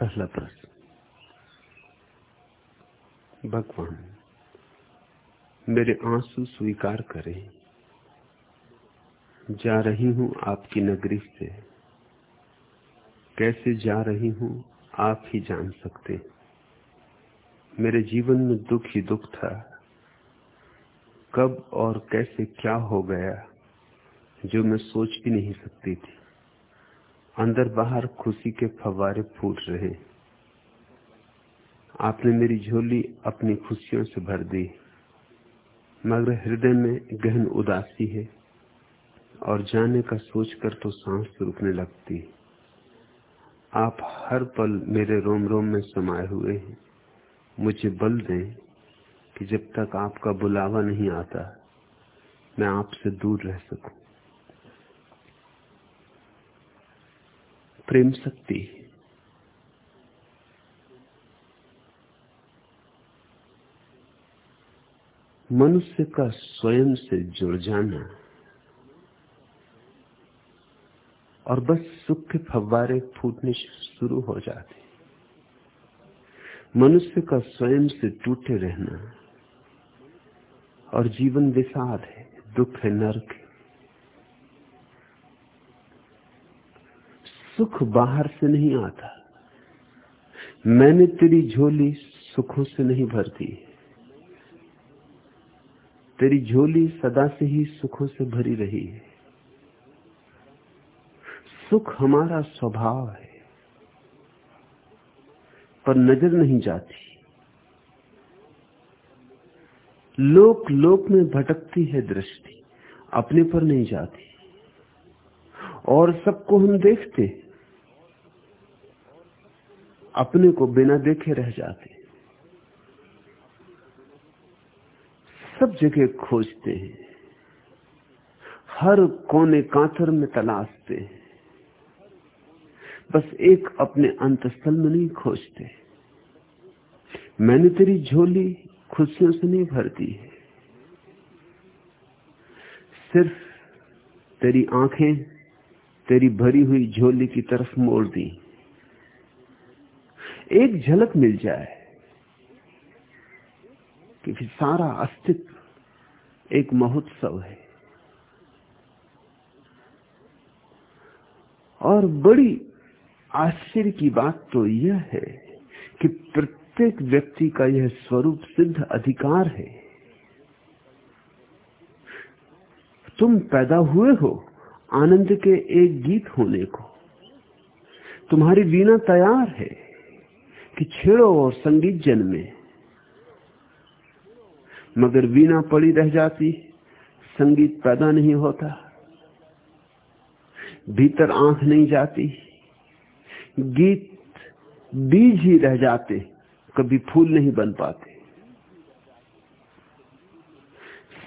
पहला प्रश्न। भगवान, मेरे आँसू स्वीकार करें। जा रही हूँ आपकी नगरी से। कैसे जा रही हूँ आप ही जान सकते मेरे जीवन में दुख ही दुख था। कब और कैसे क्या हो गया, जो मैं सोच भी नहीं सकती थी। अंदर बाहर खुशी के फवारे फूट रहे। आपने मेरी झोली अपनी खुशियों से भर दी, मगर हृदय में गहन उदासी है और जाने का सोचकर तो सांस रुकने लगती। आप हर पल मेरे रोम रोम में समाये हुए हैं। मुझे बल दें कि जब तक आपका बुलावा नहीं आता, मैं आपसे दूर रह सकूँ। प्रेम शक्ति। मनुष्य का स्वयं से जुड़ जाना और बस सुख के फव्वारे फूटने शुरू हो जाते। मनुष्य का स्वयं से टूटे रहना और जीवन विषाद है, दुख है, नरक है सुख बाहर से नहीं आता। मैंने तेरी झोली सुखों से नहीं भरती। तेरी झोली सदा से ही सुखों से भरी रही है। सुख हमारा स्वभाव है, पर नज़र नहीं जाती। लोक लोक में भटकती है दृष्टि, अपने पर नहीं जाती। और सबको हम देखते अपने को बिना देखे रह जाते सब जगह खोजते हैं। हर कोने कांथर में तलाशते हैं। बस एक अपने अंतस्थल में नहीं खोजते। मैंने तेरी झोली खुशियों से नहीं भर दी है। सिर्फ़ तेरी आँखें तेरी भरी हुई झोली की तरफ़ मोड़ दी। एक झलक मिल जाए कि फिर सारा अस्तित्व एक महोत्सव है। और बड़ी आश्चर्य की बात तो यह है कि प्रत्येक व्यक्ति का यह स्वरूप सिद्ध अधिकार है। तुम पैदा हुए हो आनंद के एक गीत होने को। तुम्हारी वीणा तैयार है। कि छेड़ो और संगीत जन्मे मगर वीणा पड़ी रह जाती, संगीत पैदा नहीं होता। भीतर आँख नहीं जाती। गीत बीज ही रह जाते, कभी फूल नहीं बन पाते।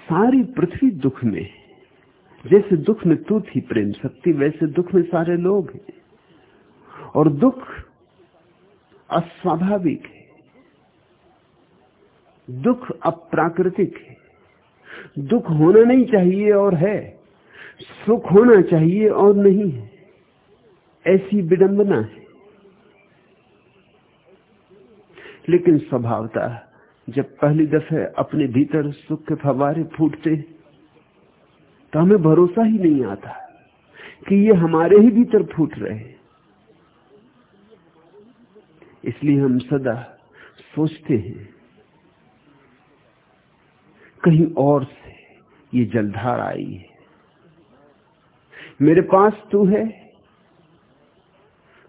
सारी पृथ्वी दुख में, जैसे दुख में तू थी प्रेम, शक्ति वैसे दुख में सारे लोग हैं। और दुख अस्वाभाविक है। दुख अप्राकृतिक है। दुख होना नहीं चाहिए और है। सुख होना चाहिए और नहीं है। ऐसी विडंबना है। लेकिन स्वभावता जब पहली दफे अपने भीतर सुख के फवारे फूटते तो हमें भरोसा ही नहीं आता कि ये हमारे ही भीतर फूट रहे इसलिए हम सदा सोचते हैं, कहीं और से ये जलधार आई है। मेरे पास तू है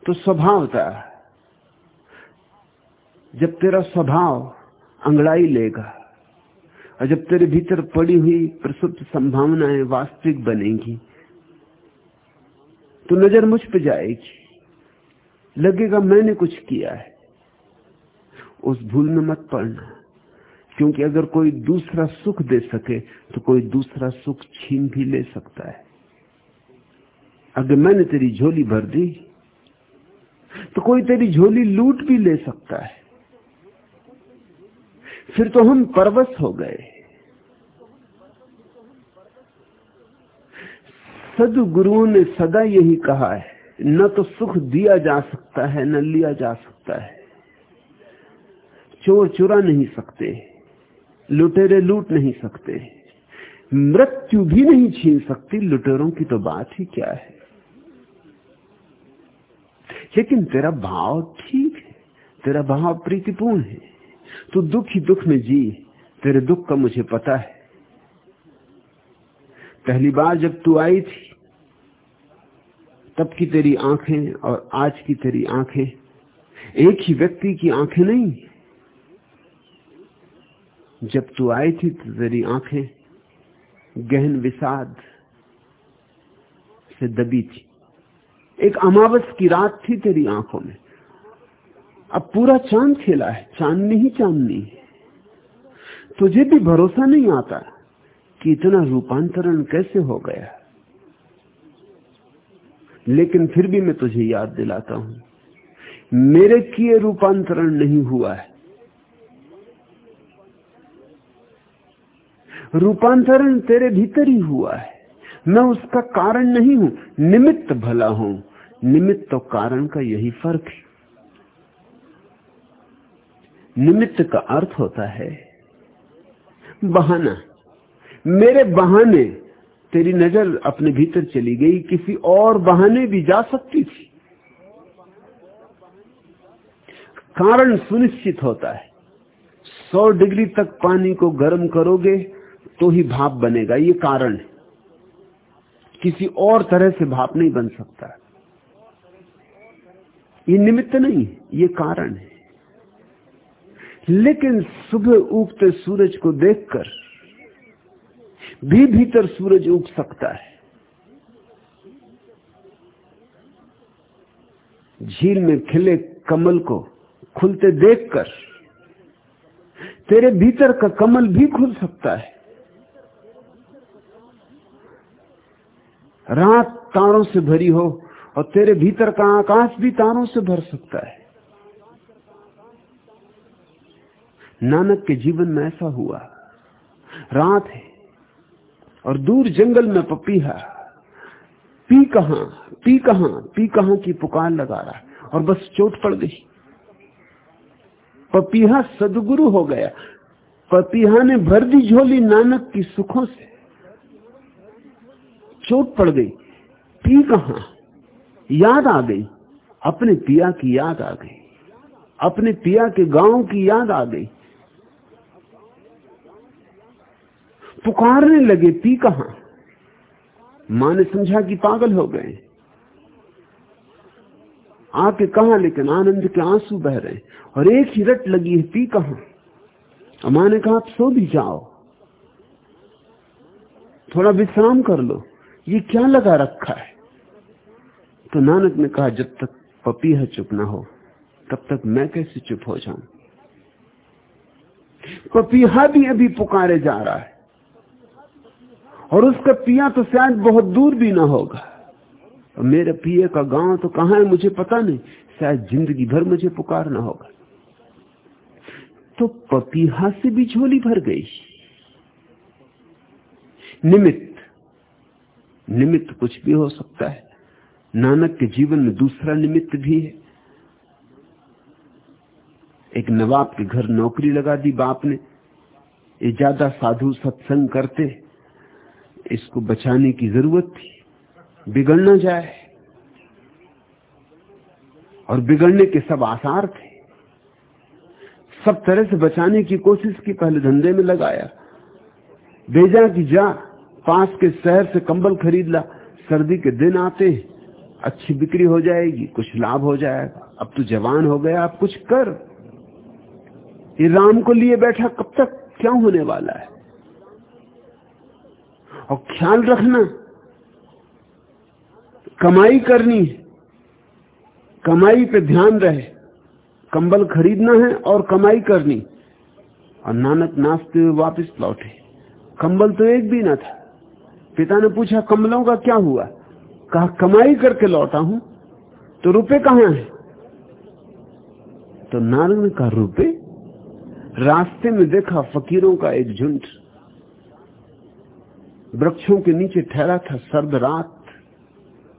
तो स्वभावता जब तेरा स्वभाव अंगड़ाई लेगा और जब तेरे भीतर पड़ी हुई प्रसुप्त संभावनाएँ वास्तविक बनेंगी तो नज़र मुझ पे जाएगी। लगेगा मैंने कुछ किया है। उस भूल में मत पड़ना, क्योंकि अगर कोई दूसरा सुख दे सके तो कोई दूसरा सुख छीन भी ले सकता है। अगर मैंने तेरी झोली भर दी तो कोई तेरी झोली लूट भी ले सकता है। फिर तो हम परवश हो गए। सदगुरुओं ने सदा यही कहा है न तो सुख दिया जा सकता है, न लिया जा सकता है। चोर चुरा नहीं सकते, लुटेरे लूट नहीं सकते, मृत्यु भी नहीं छीन सकती, लुटेरों की तो बात ही क्या है? लेकिन तेरा भाव ठीक है, तेरा भाव प्रीतिपूर्ण है, तू दुख ही दुख में जी, तेरे दुख का मुझे पता है। पहली बार जब तू आई थी तब की तेरी आँखें और आज की तेरी आँखें। एक ही व्यक्ति की आँखें नहीं। जब तू आई थी तो तेरी आँखें गहन विषाद से दबी थी। एक अमावस की रात थी तेरी आँखों में। अब पूरा चाँद खेला है। चांदनी ही चांदनी तुझे भी भरोसा नहीं आता कि इतना रूपांतरण कैसे हो गया। लेकिन फिर भी मैं तुझे याद दिलाता हूँ। मेरे किए रूपांतरण नहीं हुआ है। रूपांतरण तेरे भीतर ही हुआ है। मैं उसका कारण नहीं हूँ, निमित्त भला हूँ। निमित्त तो कारण का यही फ़र्क है। निमित्त का अर्थ होता है बहाना। मेरे बहाने तेरी नज़र अपने भीतर चली गई, किसी और बहाने भी जा सकती थी। कारण सुनिश्चित होता है। सौ डिग्री तक पानी को गर्म करोगे तो ही भाप बनेगा, ये कारण है। किसी और तरह से भाप नहीं बन सकता। ये निमित्त नहीं है, ये कारण है। लेकिन सुबह उगते सूरज को देखकर भी भीतर सूरज उग सकता है। झील में खिले कमल को खुलते देखकर तेरे भीतर का कमल भी खुल सकता है। रात तारों से भरी हो और तेरे भीतर का आकाश भी तारों से भर सकता है। नानक के जीवन में ऐसा हुआ। रात है। और दूर जंगल में पपीहा पी कहा? पी कहा? पी कहा की पुकार लगा रहा और बस चोट पड़ गई। पपीहा सदगुरु हो गया। पपीहा ने भर दी झोली नानक की सुखों से। चोट पड़ गई। पी कहा? याद आ गई। अपने पिया की याद आ गई। अपने पिया के गाँव की याद आ गई। पुकारने लगे, पी कहा? माँ ने समझा कि पागल हो गए। आके कहा, लेकिन आनंद के आँसू बह रहे और एक ही रट लगी है, पी कहा? माँ ने कहा, आप सो भी जाओ। थोड़ा विश्राम कर लो। ये क्या लगा रखा है? तो नानक ने कहा, जब तक पपीहा चुप ना हो। तब तक मैं कैसे चुप हो जाऊँ? पपीहा भी, अभी पुकारे जा रहा है। और उसका पिया तो शायद बहुत दूर भी ना होगा। मेरे पिए का गाँव तो कहाँ है मुझे पता नहीं। शायद ज़िंदगी भर मुझे पुकारना होगा। तो पपीहा से भी झोली भर गई। निमित्त निमित्त कुछ भी हो सकता है। नानक के जीवन में दूसरा निमित्त भी है। एक नवाब के घर नौकरी लगा दी बाप ने। ये ज़्यादा साधु सत्संग करते। इसको बचाने की ज़रूरत थी। बिगड़ ना जाए। और बिगड़ने के सब आसार थे। सब तरह से बचाने की कोशिश की, पहले धंधे में लगाया। भेजा कि जा, पास के शहर से कंबल खरीद ला। सर्दी के दिन आते हैं, अच्छी बिक्री हो जाएगी, कुछ लाभ हो जाएगा। अब तू जवान हो गया अब कुछ कर। ये राम को लिए बैठा कब तक? क्या होने वाला है? और ख्याल रखना। कमाई करनी है। कमाई पे ध्यान रहे। कंबल खरीदना है और कमाई करनी। और नानक नाचते हुए वापस लौटे। कंबल तो एक भी ना था। पिता ने पूछा कमलों का क्या हुआ? कहा, कमाई करके लौटा हूँ। तो रुपए कहाँ है? तो नारद ने कहा, रुपए? रास्ते में देखा फकीरों का एक झुंड। वृक्षों के नीचे ठहरा था सर्द रात।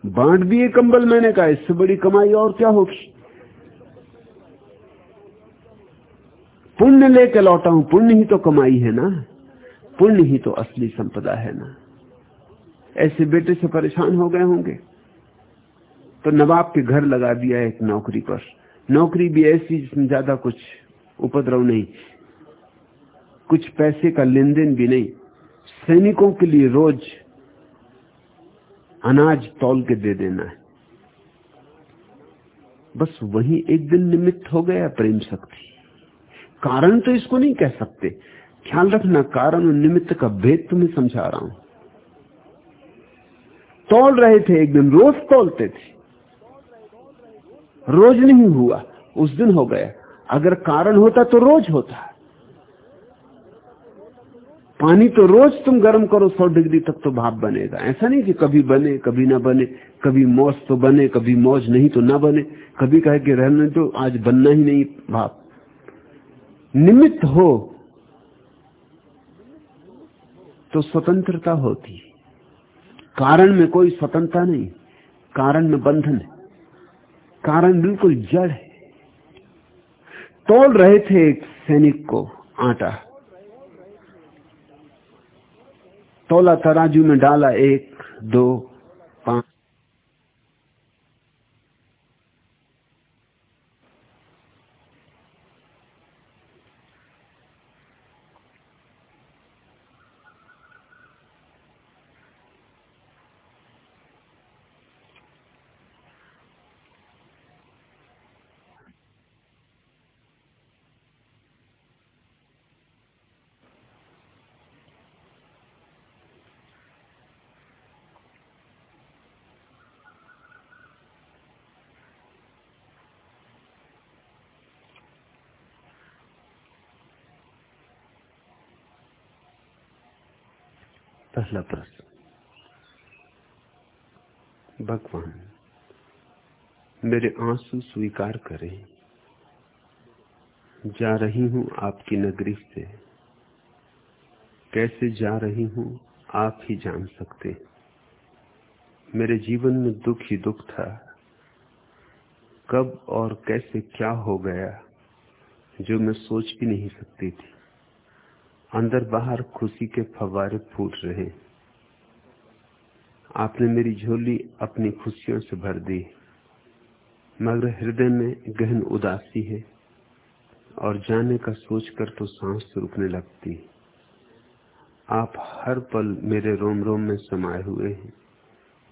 बांट दिए कंबल मैंने कहा, इससे बड़ी कमाई और क्या होगी? पुण्य लेके लौटा हूँ, पुण्य ही तो कमाई है ना? पुण्य ही तो असली संपदा है ना? ऐसे बेटे से परेशान हो गए होंगे। तो नवाब के घर लगा दिया एक नौकरी पर। नौकरी भी ऐसी जिसमें ज़्यादा कुछ उपद्रव नहीं, कुछ पैसे का लेन देन भी नहीं। सैनिकों के लिए रोज अनाज तौल के दे देना है। बस वही एक दिन निमित्त हो गया प्रेम शक्ति। कारण तो इसको नहीं कह सकते। ख्याल रखना, कारण और निमित्त का भेद तुम्हें समझा रहा हूँ। तोल रहे थे एक दिन, रोज तोलते थे। रोज नहीं हुआ, उस दिन हो गया। अगर कारण होता तो रोज होता। पानी तो रोज तुम गर्म करो, सौ डिग्री तक तो भाप बनेगा। ऐसा नहीं कि कभी बने, कभी ना बने, कभी मौज तो बने, कभी मौज नहीं तो ना बने। कभी कहे कि रहने तो आज बनना ही नहीं भाप। निमित्त हो तो स्वतंत्रता होती कारण में कोई स्वतंत्रता नहीं, कारण में बंधन है। कारण बिल्कुल जड़ है। तोड़ रहे थे एक सैनिक को, आटा। तोला तराजू में डाला एक दो पाँच। पहला प्रश्न। भगवान, मेरे आँसू स्वीकार करें। जा रही हूँ आपकी नगरी से। कैसे जा रही हूँ आप ही जान सकते। मेरे जीवन में दुख ही दुख था। कब और कैसे क्या हो गया, जो मैं सोच भी नहीं सकती थी। अंदर बाहर खुशी के फवारे फूट रहे। आपने मेरी झोली अपनी खुशियों से भर दी, मगर हृदय में गहन उदासी है और जाने का सोचकर तो सांस रुकने लगती। आप हर पल मेरे रोम रोम में समाये हुए हैं।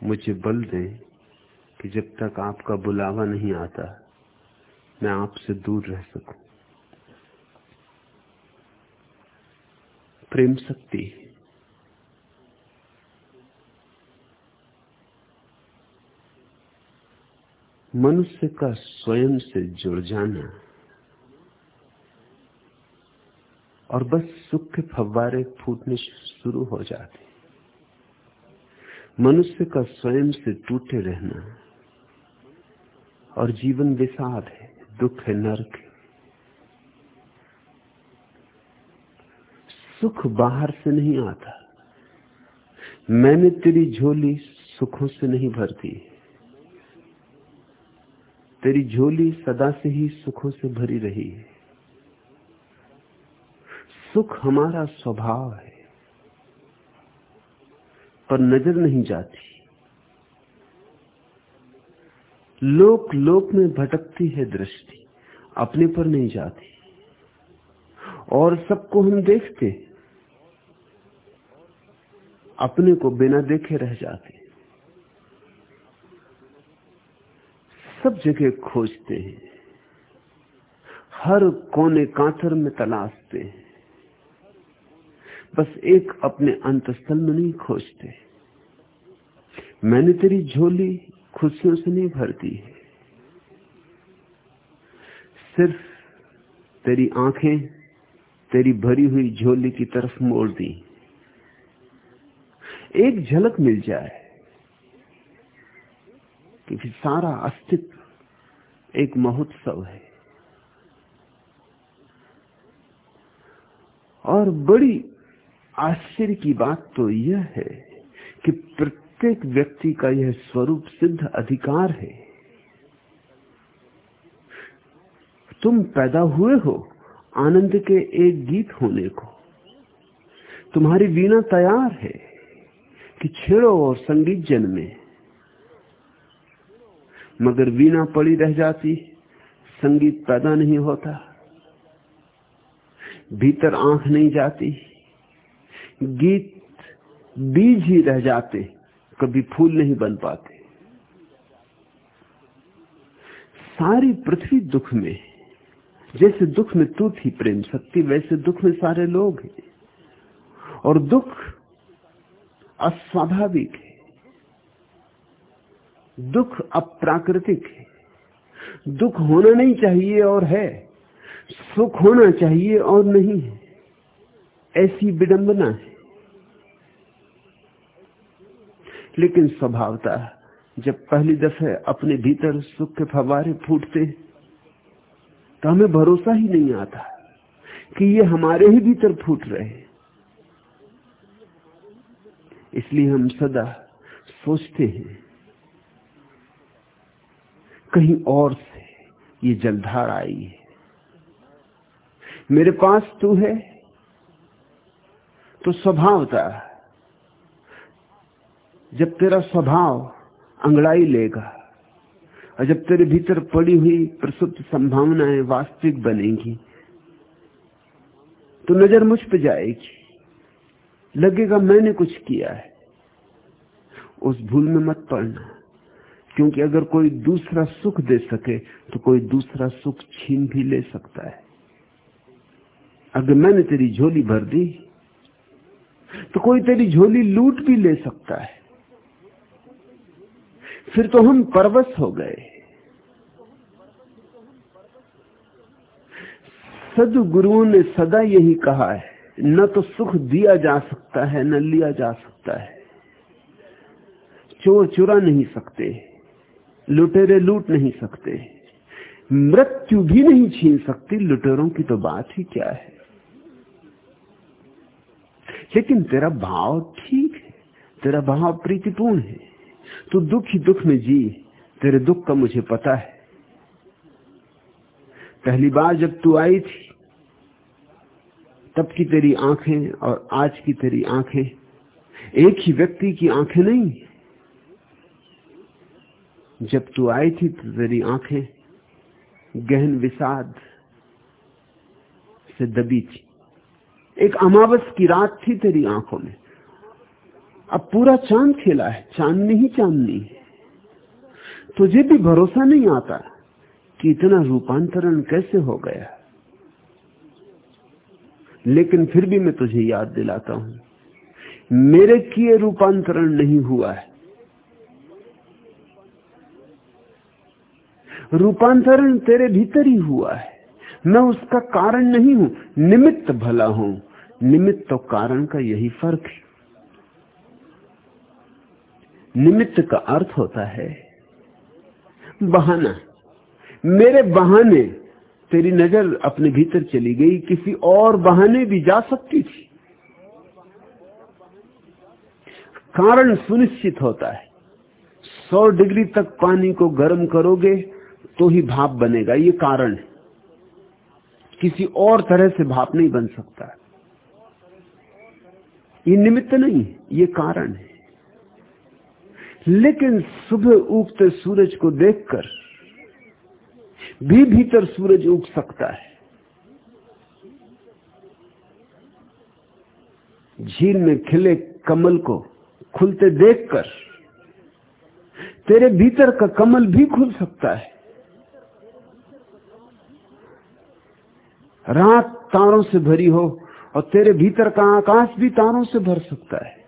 मुझे बल दें कि जब तक आपका बुलावा नहीं आता, मैं आपसे दूर रह सकूँ। प्रेम शक्ति। मनुष्य का स्वयं से जुड़ जाना और बस सुख के फव्वारे फूटने शुरू हो जाते। मनुष्य का स्वयं से टूटे रहना और जीवन विषाद है, दुख है, नरक है। सुख बाहर से नहीं आता। मैंने तेरी झोली सुखों से नहीं भरती। तेरी झोली सदा से ही सुखों से भरी रही है। सुख हमारा स्वभाव है, पर नज़र नहीं जाती। लोक लोक में भटकती है दृष्टि, अपने पर नहीं जाती। और सबको हम देखते हैं। अपने को बिना देखे रह जाते सब जगह खोजते हैं। हर कोने कांतर में तलाशते हैं। बस एक अपने अंतस्थल में नहीं खोजते। मैंने तेरी झोली खुशियों से नहीं भरती है। सिर्फ़ तेरी आँखें तेरी भरी हुई झोली की तरफ़ मोड़ दी। एक झलक मिल जाए, क्योंकि सारा अस्तित्व एक महोत्सव है। और बड़ी आश्चर्य की बात तो यह है कि प्रत्येक व्यक्ति का यह स्वरूप सिद्ध अधिकार है। तुम पैदा हुए हो आनंद के एक गीत होने को। तुम्हारी वीणा तैयार है। कि छेड़ो और संगीत जन्मे मगर वीणा पड़ी रह जाती, संगीत पैदा नहीं होता। भीतर आँख नहीं जाती। गीत बीज ही रह जाते, कभी फूल नहीं बन पाते। सारी पृथ्वी दुख में, जैसे दुख में तू थी प्रेम शक्ति वैसे दुख में सारे लोग हैं। और दुख अस्वाभाविक है। दुख अप्राकृतिक है। दुख होना नहीं चाहिए और है। सुख होना चाहिए और नहीं है। ऐसी विडंबना है। लेकिन स्वभावता जब पहली दफे अपने भीतर सुख के फवारे फूटते तो हमें भरोसा ही नहीं आता कि ये हमारे ही भीतर फूट रहे इसलिए हम सदा सोचते हैं, कहीं और से ये जलधार आई है। मेरे पास तू है तो स्वभावता जब तेरा स्वभाव अंगड़ाई लेगा और जब तेरे भीतर पड़ी हुई प्रसुप्त संभावनाएँ वास्तविक बनेंगी तो नज़र मुझ पे जाएगी। लगेगा मैंने कुछ किया है। उस भूल में मत पड़ना, क्योंकि अगर कोई दूसरा सुख दे सके तो कोई दूसरा सुख छीन भी ले सकता है। अगर मैंने तेरी झोली भर दी तो कोई तेरी झोली लूट भी ले सकता है। फिर तो हम परवश हो गए। सदगुरुओं ने सदा यही कहा है न तो सुख दिया जा सकता है, न लिया जा सकता है। चोर चुरा नहीं सकते, लुटेरे लूट नहीं सकते, मृत्यु भी नहीं छीन सकती, लुटेरों की तो बात ही क्या है? लेकिन तेरा भाव ठीक है, तेरा भाव प्रीतिपूर्ण है। तू दुख ही दुख में जी, तेरे दुख का मुझे पता है। पहली बार जब तू आई थी तब की तेरी आँखें और आज की तेरी आँखें। एक ही व्यक्ति की आँखें नहीं। जब तू आई थी तो तेरी आँखें गहन विषाद से दबी थी। एक अमावस की रात थी तेरी आँखों में। अब पूरा चाँद खेला है। चांदनी ही चांदनी तुझे भी भरोसा नहीं आता कि इतना रूपांतरण कैसे हो गया। लेकिन फिर भी मैं तुझे याद दिलाता हूँ। मेरे किए रूपांतरण नहीं हुआ है। रूपांतरण तेरे भीतर ही हुआ है। मैं उसका कारण नहीं हूँ, निमित्त भला हूँ। निमित्त तो कारण का यही फ़र्क है। निमित्त का अर्थ होता है बहाना। मेरे बहाने तेरी नज़र अपने भीतर चली गई, किसी और बहाने भी जा सकती थी। कारण सुनिश्चित होता है, सौ डिग्री तक पानी को गर्म करोगे तो ही भाप बनेगा, ये कारण है। किसी और तरह से भाप नहीं बन सकता। ये निमित्त नहीं ये कारण है। लेकिन सुबह उगते सूरज को देखकर भी भीतर सूरज उग सकता है। झील में खिले कमल को खुलते देखकर तेरे भीतर का कमल भी खुल सकता है। रात तारों से भरी हो और तेरे भीतर का आकाश भी तारों से भर सकता है।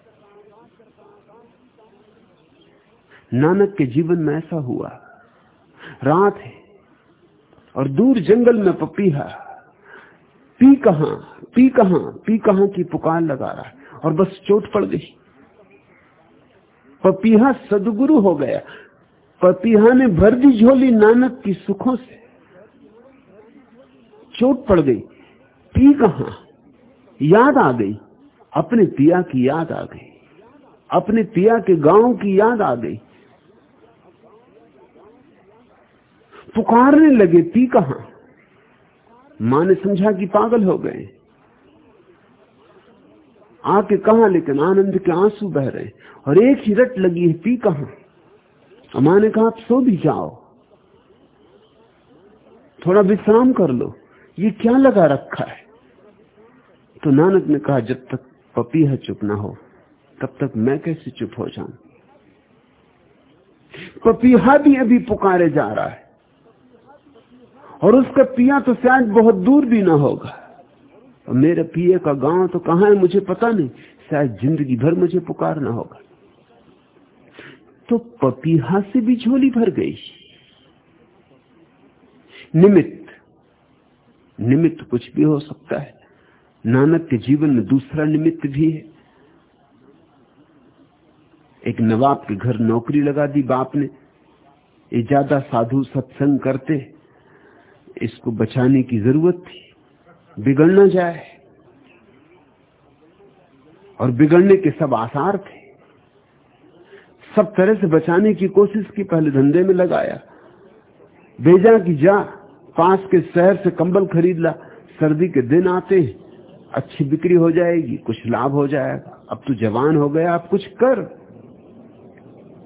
नानक के जीवन में ऐसा हुआ। रात है। और दूर जंगल में पपीहा पी कहा? पी कहा? पी कहा की पुकार लगा रहा है? और बस चोट पड़ गई। पपीहा सदगुरु हो गया। पपीहा ने भर दी झोली नानक की सुखों से चोट पड़ गई। पी कहा? याद आ गई। अपने पिया की याद आ गई। अपने पिया के गाँव की याद आ गई। पुकारने लगे, पी कहा? माँ ने समझा कि पागल हो गए। आके कहा, लेकिन आनंद के आँसू बह रहे और एक ही रट लगी है, पी कहा? माँ ने कहा, आप सो भी जाओ। थोड़ा विश्राम कर लो। ये क्या लगा रखा है? तो नानक ने कहा, जब तक पपीहा चुप ना हो। तब तक मैं कैसे चुप हो जाऊँ? पपीहा भी, अभी पुकारे जा रहा है। और उसका पिया तो शायद बहुत दूर भी ना होगा। और मेरे पिए का गाँव तो कहाँ है मुझे पता नहीं। शायद ज़िंदगी भर मुझे पुकारना होगा। तो पपीहा से भी झोली भर गई। निमित्त निमित्त कुछ भी हो सकता है। नानक के जीवन में दूसरा निमित्त भी है। एक नवाब के घर नौकरी लगा दी बाप ने। ये ज़्यादा साधु सत्संग करते। इसको बचाने की ज़रूरत थी। बिगड़ न जाए। और बिगड़ने के सब आसार थे। सब तरह से बचाने की कोशिश की, पहले धंधे में लगाया। भेजा कि जा, पास के शहर से कंबल खरीद ला। सर्दी के दिन आते हैं, अच्छी बिक्री हो जाएगी, कुछ लाभ हो जाएगा। अब तू जवान हो गया अब कुछ कर।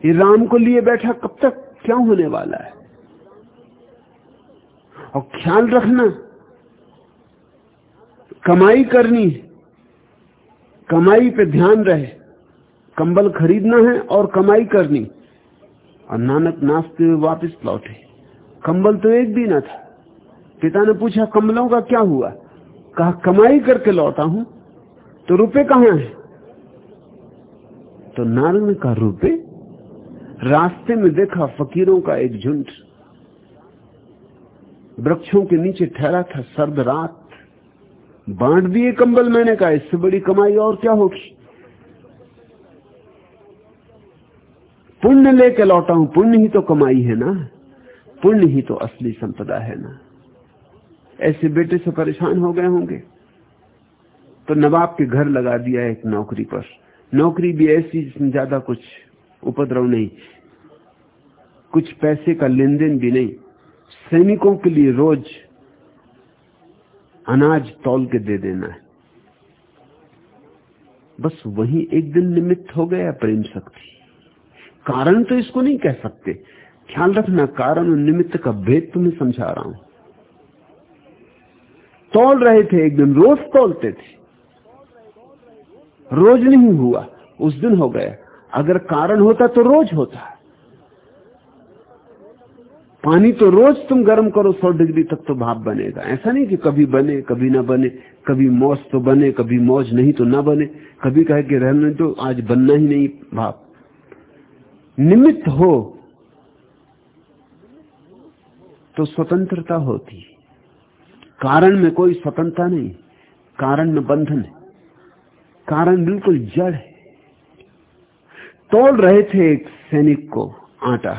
ये राम को लिए बैठा कब तक? क्या होने वाला है? और ख्याल रखना। कमाई करनी, कमाई पे ध्यान रहे। कंबल खरीदना है और कमाई करनी। और नानक नाचते हुए वापस लौटे। कंबल तो एक भी ना था। पिता ने पूछा, कंबलों का क्या हुआ? कहा, कमाई करके लौटा हूँ। तो रुपए कहाँ है? तो नारद ने कहा, रुपए? रास्ते में देखा फकीरों का एक झुंड। वृक्षों के नीचे ठहरा था सर्द रात। बांट दिए कंबल मैंने कहा, इससे बड़ी कमाई और क्या होगी? पुण्य लेके लौटा हूँ पुण्य ही तो कमाई है ना? पुण्य ही तो असली संपदा है ना? ऐसे बेटे से परेशान हो गए होंगे। तो नवाब के घर लगा दिया एक नौकरी पर। नौकरी भी ऐसी जिसमें ज़्यादा कुछ उपद्रव नहीं, कुछ पैसे का लेन देन भी नहीं। सैनिकों के लिए रोज अनाज तौल के दे देना है। बस वही एक दिन निमित्त हो गया प्रेम शक्ति। कारण तो इसको नहीं कह सकते। ख्याल रखना, कारण और निमित्त का भेद तुम्हें समझा रहा हूँ। तोल रहे थे एक दिन, रोज तोलते थे। रोज नहीं हुआ, उस दिन हो गया। अगर कारण होता तो रोज होता। पानी तो रोज तुम गर्म करो, सौ डिग्री तक तो भाप बनेगा। ऐसा नहीं कि कभी बने, कभी ना बने, कभी मौज तो बने, कभी मौज नहीं तो ना बने। कभी कहे कि रहने तो आज बनना ही नहीं भाप। निमित्त हो तो स्वतंत्रता होती कारण में कोई स्वतंत्रता नहीं, कारण में बंधन है। कारण बिल्कुल जड़ है। तोड़ रहे थे एक सैनिक को, आटा।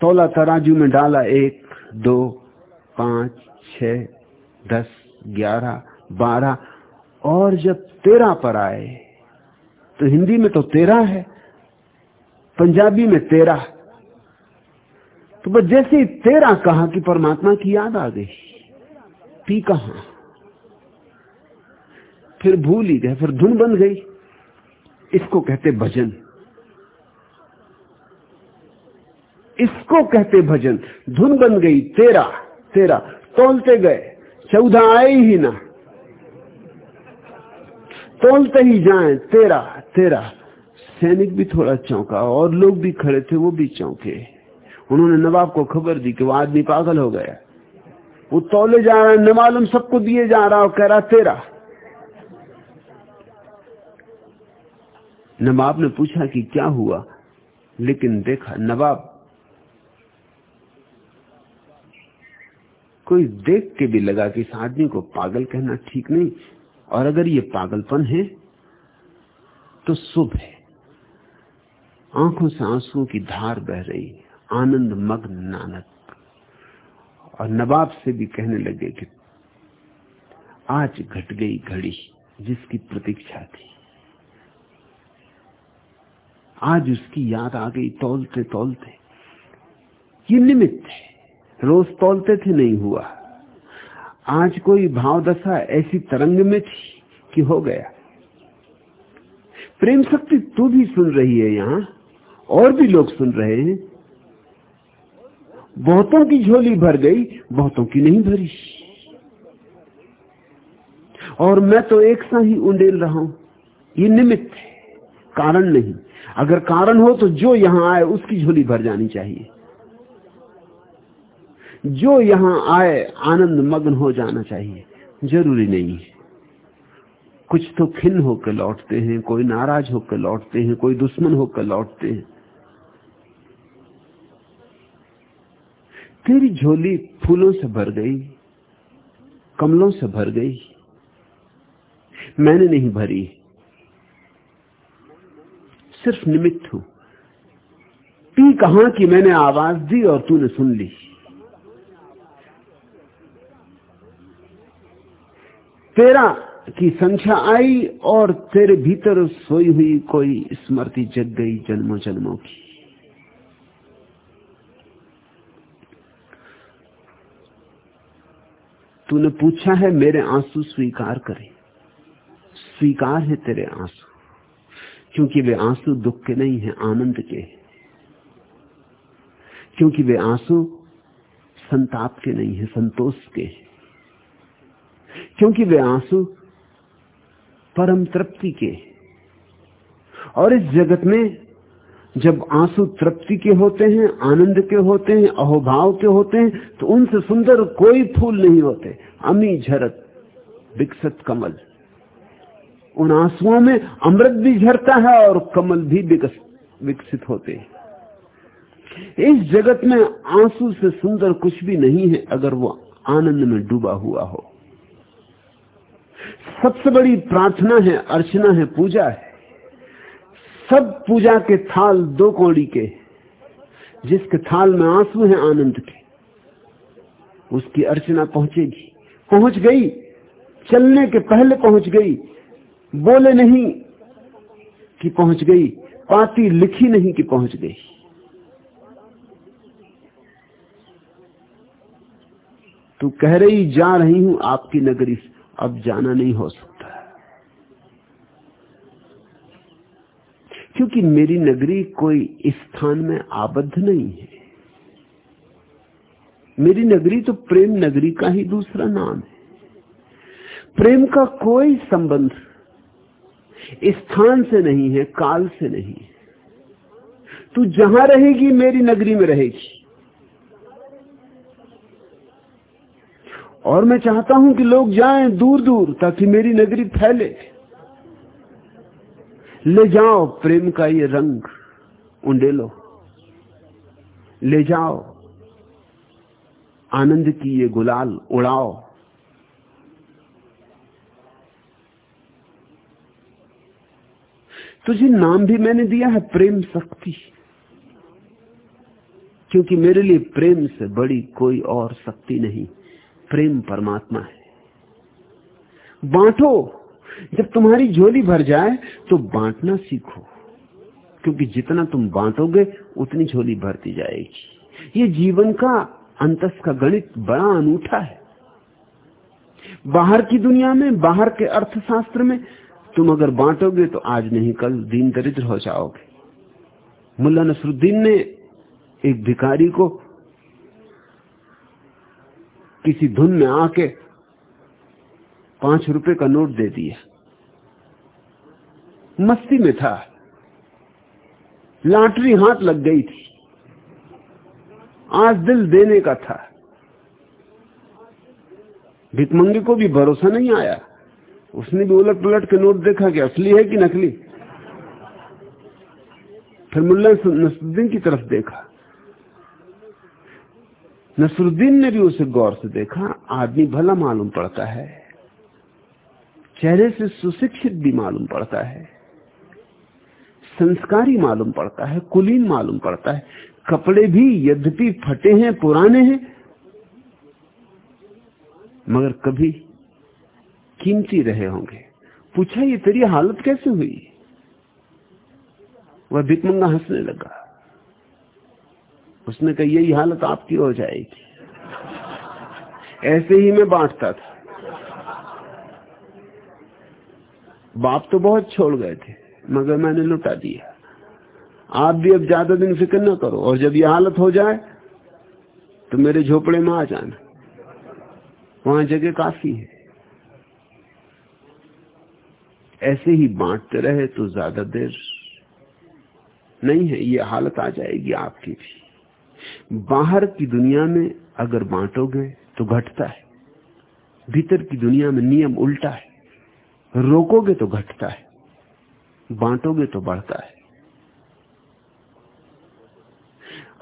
तोला तराजू में डाला एक, दो, पाँच छ दस, ग्यारह, बारह, और जब तेरह पर आए तो हिंदी में तो तेरह है, पंजाबी में तेरह। तो बस जैसे ही तेरह कहा कि परमात्मा की याद आ गई पी कहा? फिर भूल ही गए, फिर धुन बन गई। इसको कहते भजन। इसको कहते भजन। धुन बन गई, तेरा तेरा, तोलते गए, चौदह आए ही ना। तोलते ही जाए, तेरा तेरा। सैनिक भी थोड़ा चौंका, और लोग भी खड़े थे, वो भी चौंके। उन्होंने नवाब को खबर दी कि वो आदमी पागल हो गया। वो तोले जा रहा है न मालूम सबको दिए जा रहा और कह रहा, तेरा। नवाब ने पूछा कि क्या हुआ? लेकिन देखा, नवाब कोई देख के भी लगा कि इस आदमी को पागल कहना ठीक नहीं। और अगर ये पागलपन है तो शुभ है। आँखों से आंसुओं की धार बह रही, आनंद मग्न नानक। और नवाब से भी कहने लगे कि आज घट गई घड़ी जिसकी प्रतीक्षा थी। आज उसकी याद आ गई तौलते तौलते ये निमित्त है। रोज तोलते थे, नहीं हुआ। आज कोई भाव दशा ऐसी तरंग में थी कि हो गया। प्रेम शक्ति तू भी सुन रही है यहाँ, और भी लोग सुन रहे हैं। बहुतों की झोली भर गई, बहुतों की नहीं भरी। और मैं तो एक सा ही उंडेल रहा हूँ, ये निमित्त कारण नहीं। अगर कारण हो तो जो यहाँ आए, उसकी झोली भर जानी चाहिए। जो यहाँ आए, आनंद मग्न हो जाना चाहिए। ज़रूरी नहीं है। कुछ तो खिन्न होकर लौटते हैं, कोई नाराज़ होकर लौटते हैं, कोई दुश्मन होकर लौटते हैं। तेरी झोली फूलों से भर गई, कमलों से भर गई। मैंने नहीं भरी, सिर्फ़ निमित्त हूँ। पी कहा कि मैंने आवाज़ दी और तूने सुन ली। तेरा की संख्या आई और तेरे भीतर सोई हुई कोई स्मृति जग गई जन्मों जन्मों की। तूने पूछा है, मेरे आँसू स्वीकार करें। स्वीकार है तेरे आँसू, क्योंकि वे आँसू दुख के नहीं है, आनंद के हैं। क्योंकि वे आँसू संताप के नहीं है, संतोष के क्योंकि वे आँसू परम तृप्ति के। और इस जगत में जब आँसू तृप्ति के होते हैं, आनंद के होते हैं, अहोभाव के होते हैं तो उनसे सुंदर कोई फूल नहीं होते। अमी झरत, विकसित कमल। उन आंसुओं में अमृत भी झरता है और कमल भी विकसित होते हैं। इस जगत में आँसू से सुंदर कुछ भी नहीं है, अगर वो आनंद में डूबा हुआ हो। सबसे बड़ी प्रार्थना है, अर्चना है, पूजा है। सब पूजा के थाल दो कौड़ी के, जिसके थाल में आँसू है आनंद के, उसकी अर्चना पहुंचेगी। पहुँच गई, चलने के पहले पहुँच गई, बोले नहीं कि पहुँच गई, पाती लिखी नहीं कि पहुँच गई। तू कह रही, जा रही हूँ आपकी नगरी अब जाना नहीं हो सकता क्योंकि मेरी नगरी कोई स्थान में आबद्ध नहीं है। मेरी नगरी तो प्रेम नगरी का ही दूसरा नाम है। प्रेम का कोई संबंध स्थान से नहीं है, काल से नहीं है। तू जहाँ रहेगी, मेरी नगरी में रहेगी। और मैं चाहता हूँ कि लोग जाएँ दूर दूर ताकि मेरी नगरी फैले। ले जाओ प्रेम का ये रंग, उंडेलो। ले जाओ, आनंद की ये गुलाल उड़ाओ। तुझे नाम भी मैंने दिया है प्रेम शक्ति, क्योंकि मेरे लिए प्रेम से बड़ी कोई और शक्ति नहीं। प्रेम परमात्मा है। बांटो। जब तुम्हारी झोली भर जाए तो बांटना सीखो। क्योंकि जितना तुम बांटोगे, उतनी झोली भरती जाएगी। ये जीवन का अंतस का गणित बड़ा अनूठा है। बाहर की दुनिया में, बाहर के अर्थशास्त्र में, तुम अगर बांटोगे तो आज नहीं, कल दीन दरिद्र हो जाओगे। मुल्ला नसरुद्दीन ने एक भिखारी को किसी धुन में आके पाँच रुपए का नोट दे दिया। मस्ती में था। लाटरी हाथ लग गई थी। आज दिल देने का था। भिकमंगे को भी भरोसा नहीं आया। उसने भी उलट पुलट के नोट देखा कि असली है कि नकली। फिर मुल्ला नसरुद्दीन की तरफ़ देखा। नसरुद्दीन ने भी उसे गौर से देखा। आदमी भला मालूम पड़ता है। चेहरे से सुशिक्षित भी मालूम पड़ता है। संस्कारी मालूम पड़ता है। कुलीन मालूम पड़ता है। कपड़े भी यद्यपि फटे हैं, पुराने हैं, मगर कभी कीमती रहे होंगे। पूछा, ये तेरी हालत कैसे हुई? वह भिकमंगा हंसने लगा। उसने कहा, यही हालत आपकी हो जाएगी। ऐसे ही मैं बांटता था। बाप तो बहुत छोड़ गए थे, मगर मैंने लुटा दिया। आप भी अब ज़्यादा दिन फ़िक्र न करो, और जब ये हालत हो जाए तो मेरे झोपड़े में आ जाना। वहाँ जगह काफ़ी है। ऐसे ही बांटते रहे तो ज़्यादा देर नहीं है, ये हालत आ जाएगी आपकी भी। बाहर की दुनिया में अगर बांटोगे तो घटता है। भीतर की दुनिया में नियम उल्टा है। रोकोगे तो घटता है। बांटोगे तो बढ़ता है।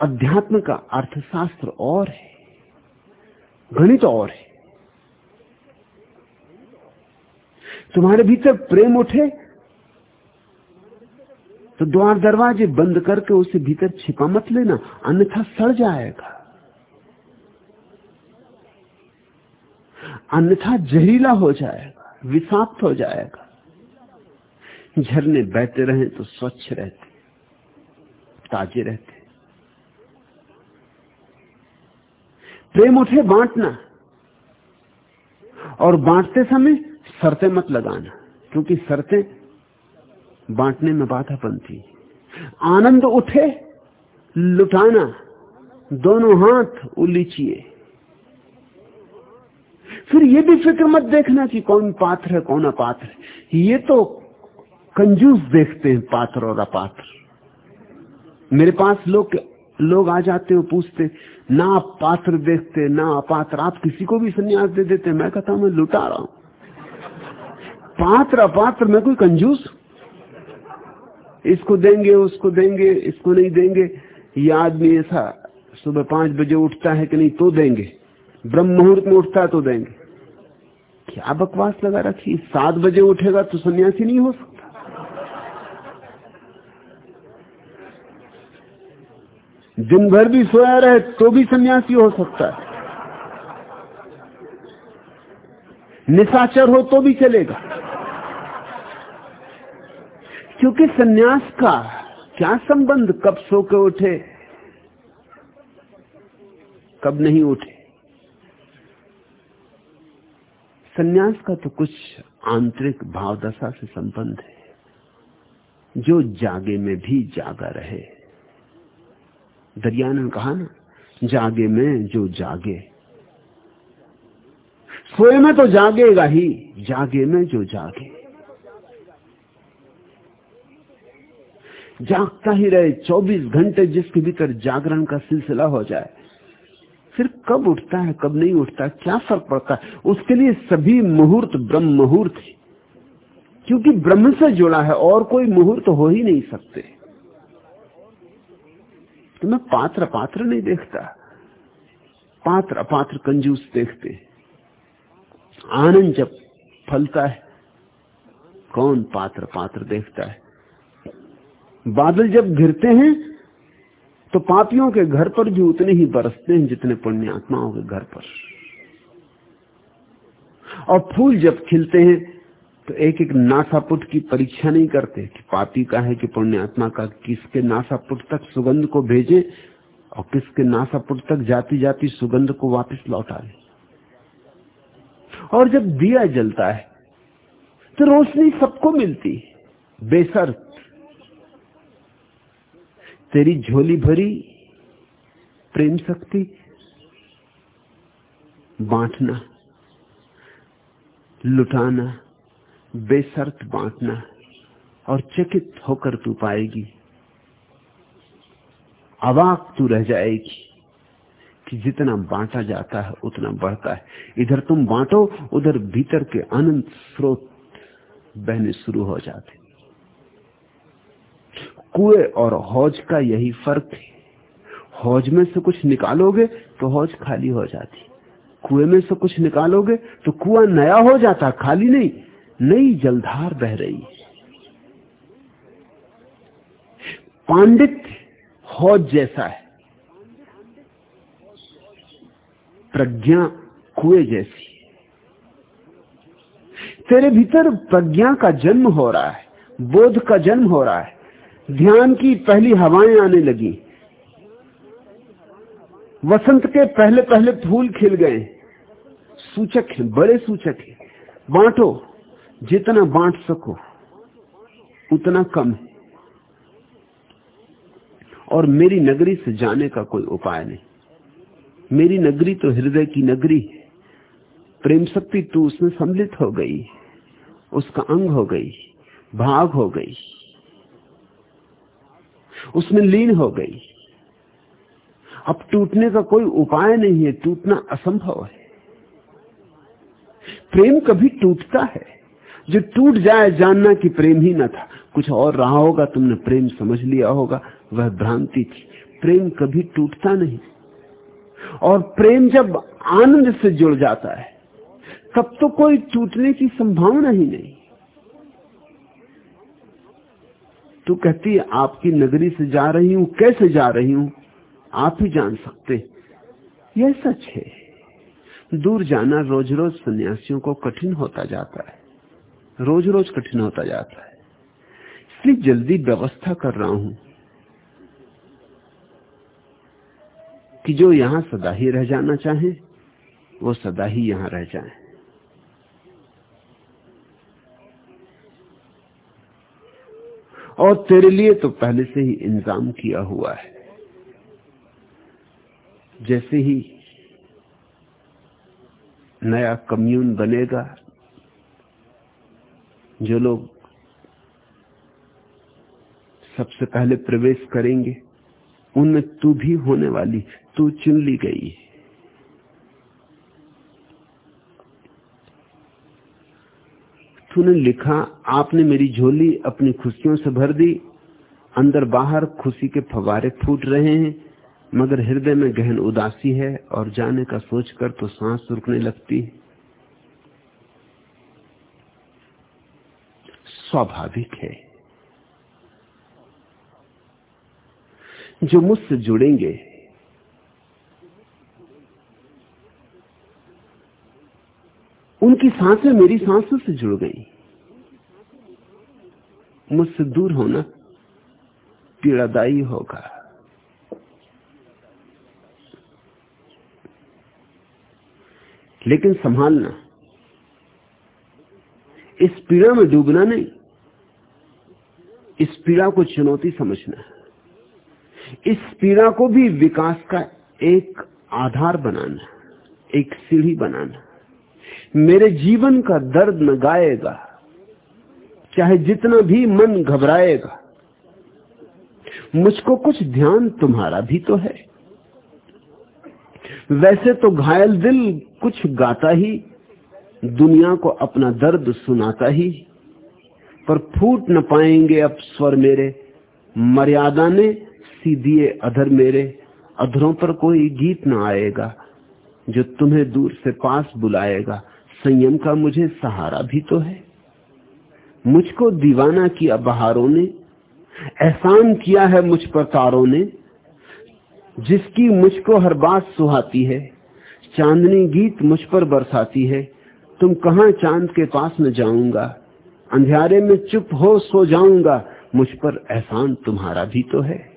अध्यात्म का अर्थशास्त्र और है। गणित और है। तुम्हारे भीतर प्रेम उठे तो द्वार दरवाजे बंद करके उसे भीतर छिपा मत लेना, अन्यथा सड़ जाएगा। अन्यथा जहरीला हो जाएगा, विषाक्त हो जाएगा। झरने बहते रहे तो स्वच्छ रहते, ताजे रहते। प्रेम उठे बांटना, और बांटते समय शर्तें मत लगाना, क्योंकि शर्तें बांटने में बाधा बनती आनंद उठे, लुटाना, दोनों हाथ उलीचिए। फिर ये भी फ़िक्र मत देखना कि कौन पात्र है, कौन अपात्र है। ये तो कंजूस देखते हैं, पात्र और अपात्र। मेरे पास लोग लोग आ जाते हो, पूछते, ना आप पात्र देखते, ना अपात्र। आप किसी को भी संन्यास दे देते मैं कहता हूँ, मैं लुटा रहा हूँ। पात्र, अपात्र, मैं कोई कंजूस इसको देंगे, उसको देंगे, इसको नहीं देंगे। ये आदमी ऐसा, सुबह पाँच बजे उठता है कि नहीं तो देंगे। ब्रह्म मुहूर्त में उठता है तो देंगे। क्या बकवास लगा रखी? सात बजे उठेगा तो सन्यासी नहीं हो सकता। दिन भर भी सोया रहे तो भी सन्यासी हो सकता है। निशाचर हो तो भी चलेगा। क्योंकि सन्यास का क्या संबंध? कब सो के उठे? कब नहीं उठे? सन्यास का तो कुछ आंतरिक भावदशा से संबंध है। जो जागे में भी जागा रहे। दरिया ने कहा ना, जागे में जो जागे। सोए में तो जागेगा ही, जागे में जो जागे। जागता ही रहे 24 घंटे जिसके भीतर जागरण का सिलसिला हो जाए। फिर कब उठता है, कब नहीं उठता, क्या फ़र्क पड़ता है? उसके लिए सभी मुहूर्त ब्रह्म मुहूर्त है। क्योंकि ब्रह्म से जुड़ा है, और कोई मुहूर्त हो ही नहीं सकते। तो मैं पात्र पात्र नहीं देखता। पात्र अपात्र कंजूस देखते। आनंद जब फलता है, कौन पात्र पात्र देखता है? बादल जब घिरते हैं तो पापियों के घर पर भी उतने ही बरसते हैं जितने पुण्यात्माओं के घर पर। और फूल जब खिलते हैं तो एक एक नासापुट की परीक्षा नहीं करते कि पापी का है कि पुण्यात्मा का, किसके नासापुट तक सुगंध को भेजे और किसके नासापुट तक जाती जाती सुगंध को वापस लौटा ले और जब दिया जलता है तो रोशनी सबको मिलती। बेसर्त तेरी झोली भरी प्रेम शक्ति बांटना, लुटाना, बेसर्त बांटना और चकित होकर तू पाएगी। अवाक तू रह जाएगी कि जितना बांटा जाता है, उतना बढ़ता है। इधर तुम बांटो, उधर भीतर के अनंत स्रोत बहने शुरू हो जाते। कुएँ और हौज का यही फ़र्क है। हौज में से कुछ निकालोगे तो हौज खाली हो जाती। कुएँ में से कुछ निकालोगे तो कुआँ नया हो जाता, खाली नहीं, नई जलधार बह रही पांडित हौज जैसा है। प्रज्ञा कुएँ जैसी तेरे भीतर प्रज्ञा का जन्म हो रहा है, बोध का जन्म हो रहा है। ध्यान की पहली हवाएँ आने लगी। वसंत के पहले पहले फूल खिल गए। सूचक हैं, बड़े सूचक हैं। बांटो, जितना बांट सको, उतना कम है। और मेरी नगरी से जाने का कोई उपाय नहीं। मेरी नगरी तो हृदय की नगरी है। प्रेम शक्ति तू उसमें सम्मिलित हो गई। उसका अंग हो गई। भाग हो गई। उसमें लीन हो गई। अब टूटने का कोई उपाय नहीं है, टूटना असंभव है। प्रेम कभी टूटता है। जो टूट जाए, जानना कि प्रेम ही न था। कुछ और रहा होगा, तुमने प्रेम समझ लिया होगा, वह भ्रांति थी। प्रेम कभी टूटता नहीं। और प्रेम जब आनंद से जुड़ जाता है, तब तो कोई टूटने की संभावना ही नहीं। तू कहती है, आपकी नगरी से जा रही हूँ, कैसे जा रही हूँ? आप ही जान सकते यह सच है। दूर जाना रोज रोज सन्यासियों को कठिन होता जाता है। रोज रोज कठिन होता जाता है। इसलिए जल्दी व्यवस्था कर रहा हूँ कि जो यहाँ सदा ही रह जाना चाहे, वो सदा ही यहाँ रह जाए। और तेरे लिए तो पहले से ही इंतज़ाम किया हुआ है। जैसे ही नया कम्यून बनेगा, जो लोग सबसे पहले प्रवेश करेंगे, उनमें तू भी होने वाली तू चुन ली गई है। तूने लिखा, आपने मेरी झोली अपनी खुशियों से भर दी। अंदर बाहर खुशी के फवारे फूट रहे हैं, मगर हृदय में गहन उदासी है और जाने का सोचकर तो सांस रुकने लगती है। स्वाभाविक है। जो मुझसे जुड़ेंगे उनकी साँसें मेरी सांसों से जुड़ गई। मुझसे दूर होना पीड़ादायी होगा। लेकिन संभालना, इस पीड़ा में डूबना नहीं, इस पीड़ा को चुनौती समझना। इस पीड़ा को भी विकास का एक आधार बनाना, एक सीढ़ी बनाना। मेरे जीवन का दर्द न गाएगा चाहे जितना भी मन घबराएगा। मुझको कुछ ध्यान तुम्हारा भी तो है। वैसे तो घायल दिल कुछ गाता ही, दुनिया को अपना दर्द सुनाता ही। पर फूट न पाएँगे अब स्वर मेरे, मर्यादा ने सीधिए अधर मेरे। अधरों पर कोई गीत न आएगा। जो तुम्हें दूर से पास बुलाएगा। संयम का मुझे सहारा भी तो है। मुझको दीवाना किया बहारों ने, एहसान किया है मुझ पर तारों ने, जिसकी मुझको हर बात सुहाती है, चांदनी गीत मुझ पर बरसाती है। तुम कहा चाँद के पास न जाऊँगा अंधेरे में चुप हो सो जाऊँगा, मुझ पर एहसान तुम्हारा भी तो है।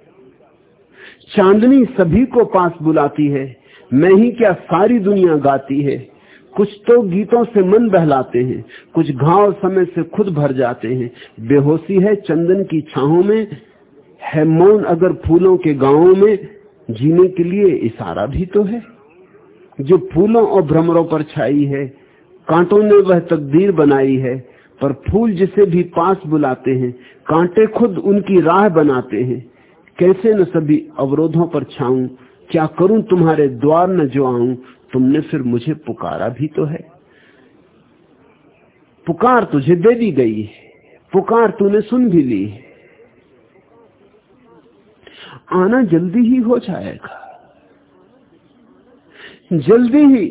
चांदनी सभी को पास बुलाती है मैं ही क्या सारी दुनिया गाती है? कुछ तो गीतों से मन बहलाते हैं, कुछ घाव समय से खुद भर जाते हैं। बेहोशी है चंदन की छाओं में, है मौन अगर फूलों के गाँवों में। जीने के लिए इशारा भी तो है, जो फूलों और भ्रमरों पर छाई है। कांटों ने वह तकदीर बनाई है, पर फूल जिसे भी पास बुलाते हैं, कांटे खुद उनकी राह बनाते हैं। कैसे न सभी अवरोधों पर छाऊं क्या करूँ तुम्हारे द्वार न जो आऊँ? तुमने फिर मुझे पुकारा भी तो है। पुकार तुझे दे दी गई पुकार तूने सुन भी ली है। आना जल्दी ही हो जाएगा। जल्दी ही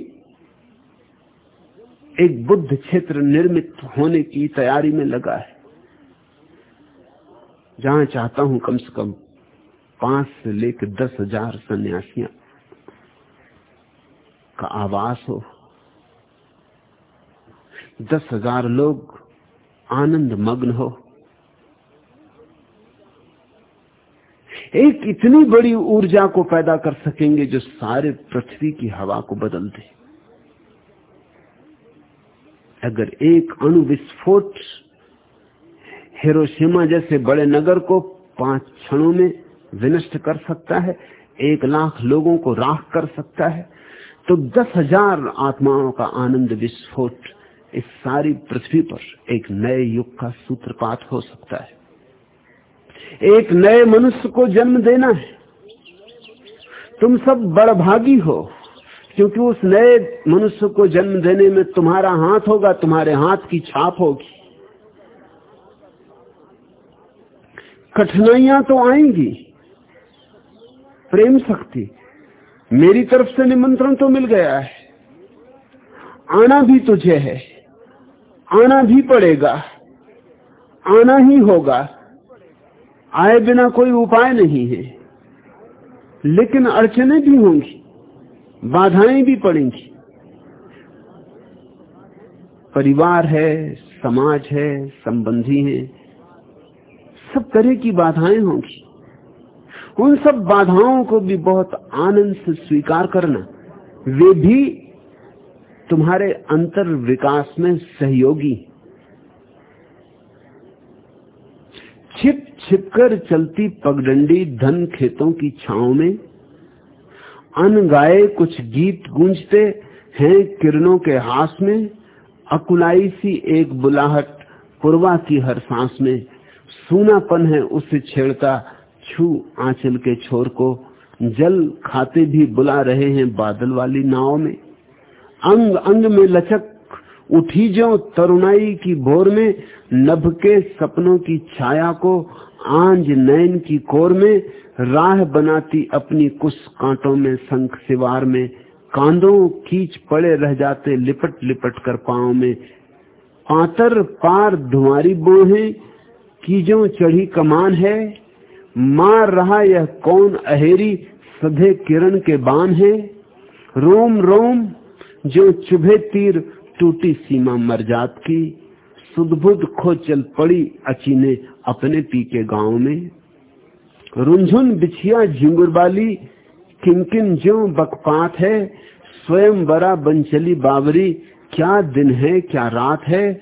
एक बुद्ध क्षेत्र निर्मित होने की तैयारी में लगा है। जहाँ चाहता हूँ कम से कम पाँच से लेकर दस हज़ार सन्यासियाँ का आवास हो। दस हज़ार लोग आनंद मग्न हो। एक इतनी बड़ी ऊर्जा को पैदा कर सकेंगे जो सारे पृथ्वी की हवा को बदल दे। अगर एक अणु विस्फोट हिरोशिमा जैसे बड़े नगर को पाँच क्षणों में विनष्ट कर सकता है, एक लाख लोगों को राख कर सकता है। तो दस हज़ार आत्माओं का आनंद विस्फोट इस सारी पृथ्वी पर एक नए युग का सूत्रपात हो सकता है। एक नए मनुष्य को जन्म देना है। तुम सब बड़भागी हो, क्योंकि उस नए मनुष्य को जन्म देने में तुम्हारा हाथ होगा, तुम्हारे हाथ की छाप होगी। कठिनाइयाँ तो आएँगी प्रेम शक्ति। मेरी तरफ़ से निमंत्रण तो मिल गया है। आना भी तुझे है। आना भी पड़ेगा। आना ही होगा। आए बिना कोई उपाय नहीं है। लेकिन अड़चने भी होंगी। बाधाएँ भी पड़ेंगी। परिवार है, समाज है, संबंधी है। सब तरह की बाधाएँ होंगी। उन सब बाधाओं को भी बहुत आनंद से स्वीकार करना, वे भी तुम्हारे अंतर विकास में सहयोगी। छिप छिप कर चलती पगडंडी धन खेतों की छाओ में अन गाए कुछ गीत गूंजते हैं किरणों के हास में, अकुलाई सी एक बुलाहट पुरवा की हर सांस में, सूनापन है उसे छेड़ता छू आंचल के छोर को। जल खाते भी बुला रहे हैं बादल वाली नाव में। अंग अंग में लचक उठी जो तरुणाई की भोर में। नभ के सपनों की छाया को आंज नयन की कोर में। राह बनाती अपनी कुछ कांटों में संख सिवार में। कांदों कीच पड़े रह जाते लिपट लिपट कर पाओ में। पातर पार धुआरी बोहे की जो चढ़ी कमान है। मार रहा यह कौन अहेरी सधे किरण के बान है? रोम रोम, जो चुभे तीर टूटी सीमा मर जात की सुदबुद खो चल पड़ी अचीने अपने पी के गाँव में। रुंझुन बिछिया झिंगुरबाली किन जो बकपात है, स्वयं बरा बनचली बावरी, क्या दिन है, क्या रात है?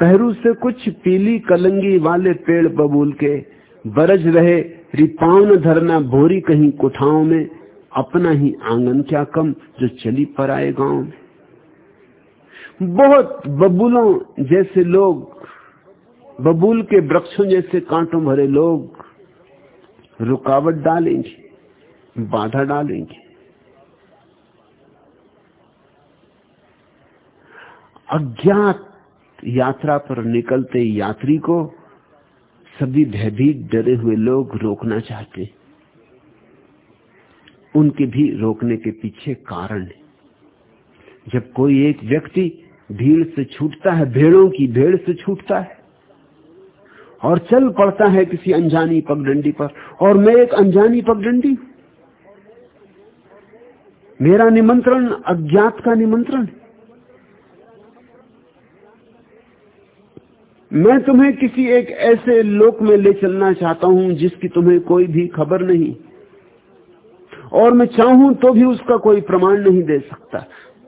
पहरू से कुछ पीली कलंगी वाले पेड़ बबूल के बरज रहे रिपावन धरना भोरी कहीं कुठाओं में, अपना ही आँगन क्या कम जो चली पर आए गाँव में। बहुत बबूलों जैसे लोग, बबूल के वृक्षों जैसे कांटों भरे लोग, रुकावट डालेंगे, बाधा डालेंगे। अज्ञात यात्रा पर निकलते यात्री को सभी भयभीत, डरे हुए लोग रोकना चाहते उनके भी रोकने के पीछे कारण है। जब कोई एक व्यक्ति भीड़ से छूटता है, भेड़ों की भेड़ से छूटता है, और चल पड़ता है किसी अनजानी पगडंडी पर, और मैं एक अनजानी पगडंडी मेरा निमंत्रण अज्ञात का निमंत्रण मैं तुम्हें किसी एक ऐसे लोक में ले चलना चाहता हूँ जिसकी तुम्हें कोई भी खबर नहीं। और मैं चाहूँ तो भी उसका कोई प्रमाण नहीं दे सकता।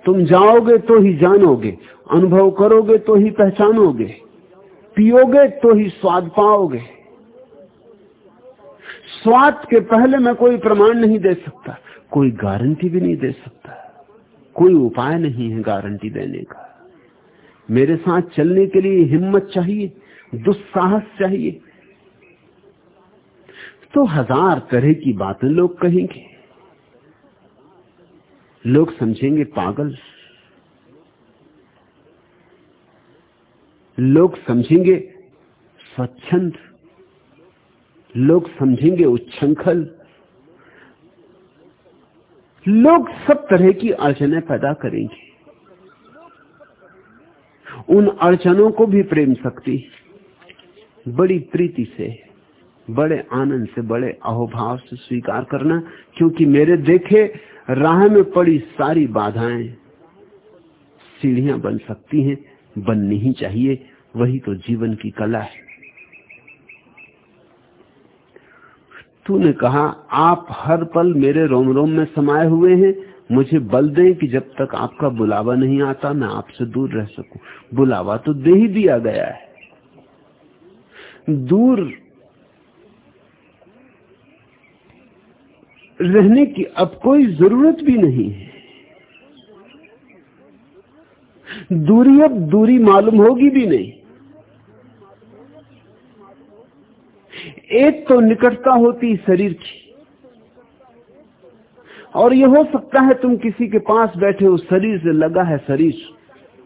तुम जाओगे तो ही जानोगे, अनुभव करोगे तो ही पहचानोगे, पियोगे तो ही स्वाद पाओगे। स्वाद के पहले मैं कोई प्रमाण नहीं दे सकता, कोई गारंटी भी नहीं दे सकता, कोई उपाय नहीं है गारंटी देने का। मेरे साथ चलने के लिए हिम्मत चाहिए, दुस्साहस चाहिए। तो हज़ार तरह की बातें लोग कहेंगे। लोग समझेंगे पागल। लोग समझेंगे स्वच्छंद। लोग समझेंगे उच्छृंखल। लोग सब तरह की अड़चने पैदा करेंगे। उन अड़चनों को भी प्रेम शक्ति। बड़ी प्रीति से, बड़े आनंद से, बड़े अहोभाव से स्वीकार करना, क्योंकि मेरे देखे राह में पड़ी सारी बाधाएँ सीढ़ियाँ बन सकती हैं, बननी ही चाहिए। वही तो जीवन की कला है। तूने कहा, आप हर पल मेरे रोम रोम में समाये हुए हैं मुझे बल दें कि जब तक आपका बुलावा नहीं आता, मैं आपसे दूर रह सकूँ। बुलावा तो दे ही दिया गया है। दूर रहने की अब कोई ज़रूरत भी नहीं है। दूरी अब दूरी मालूम होगी भी नहीं। एक तो निकटता होती शरीर की। और यह हो सकता है तुम किसी के पास बैठे हो, शरीर से लगा है शरीर,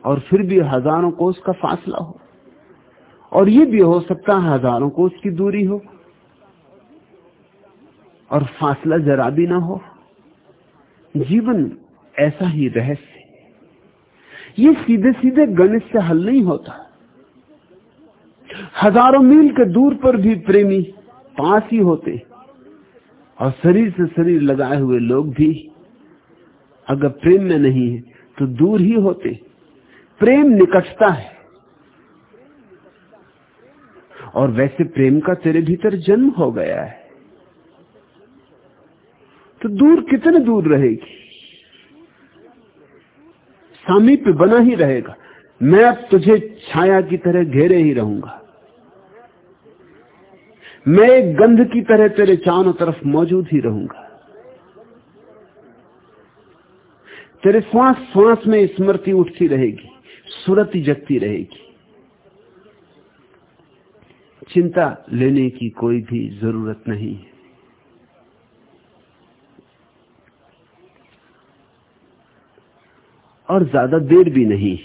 और फिर भी हज़ारों को उसका फासला हो। और ये भी हो सकता है हज़ारों को उसकी दूरी हो, और फासला जरा भी ना हो। जीवन ऐसा ही रहस्य ये सीधे सीधे गणित से हल नहीं होता। हज़ारों मील के दूर पर भी प्रेमी पास ही होते और शरीर से शरीर लगाए हुए लोग भी अगर प्रेम में नहीं है तो दूर ही होते। प्रेम निकटता है। और वैसे प्रेम का तेरे भीतर जन्म हो गया है। तो दूर कितने दूर रहेगी? सामीप्य बना ही रहेगा। मैं अब तुझे छाया की तरह घेरे ही रहूँगा। मैं एक गंध की तरह तेरे चारों तरफ़ मौजूद ही रहूँगा। तेरे श्वास श्वास में स्मृति उठती रहेगी, सुरति जगती रहेगी। चिंता लेने की कोई भी ज़रूरत नहीं है। और ज़्यादा देर भी नहीं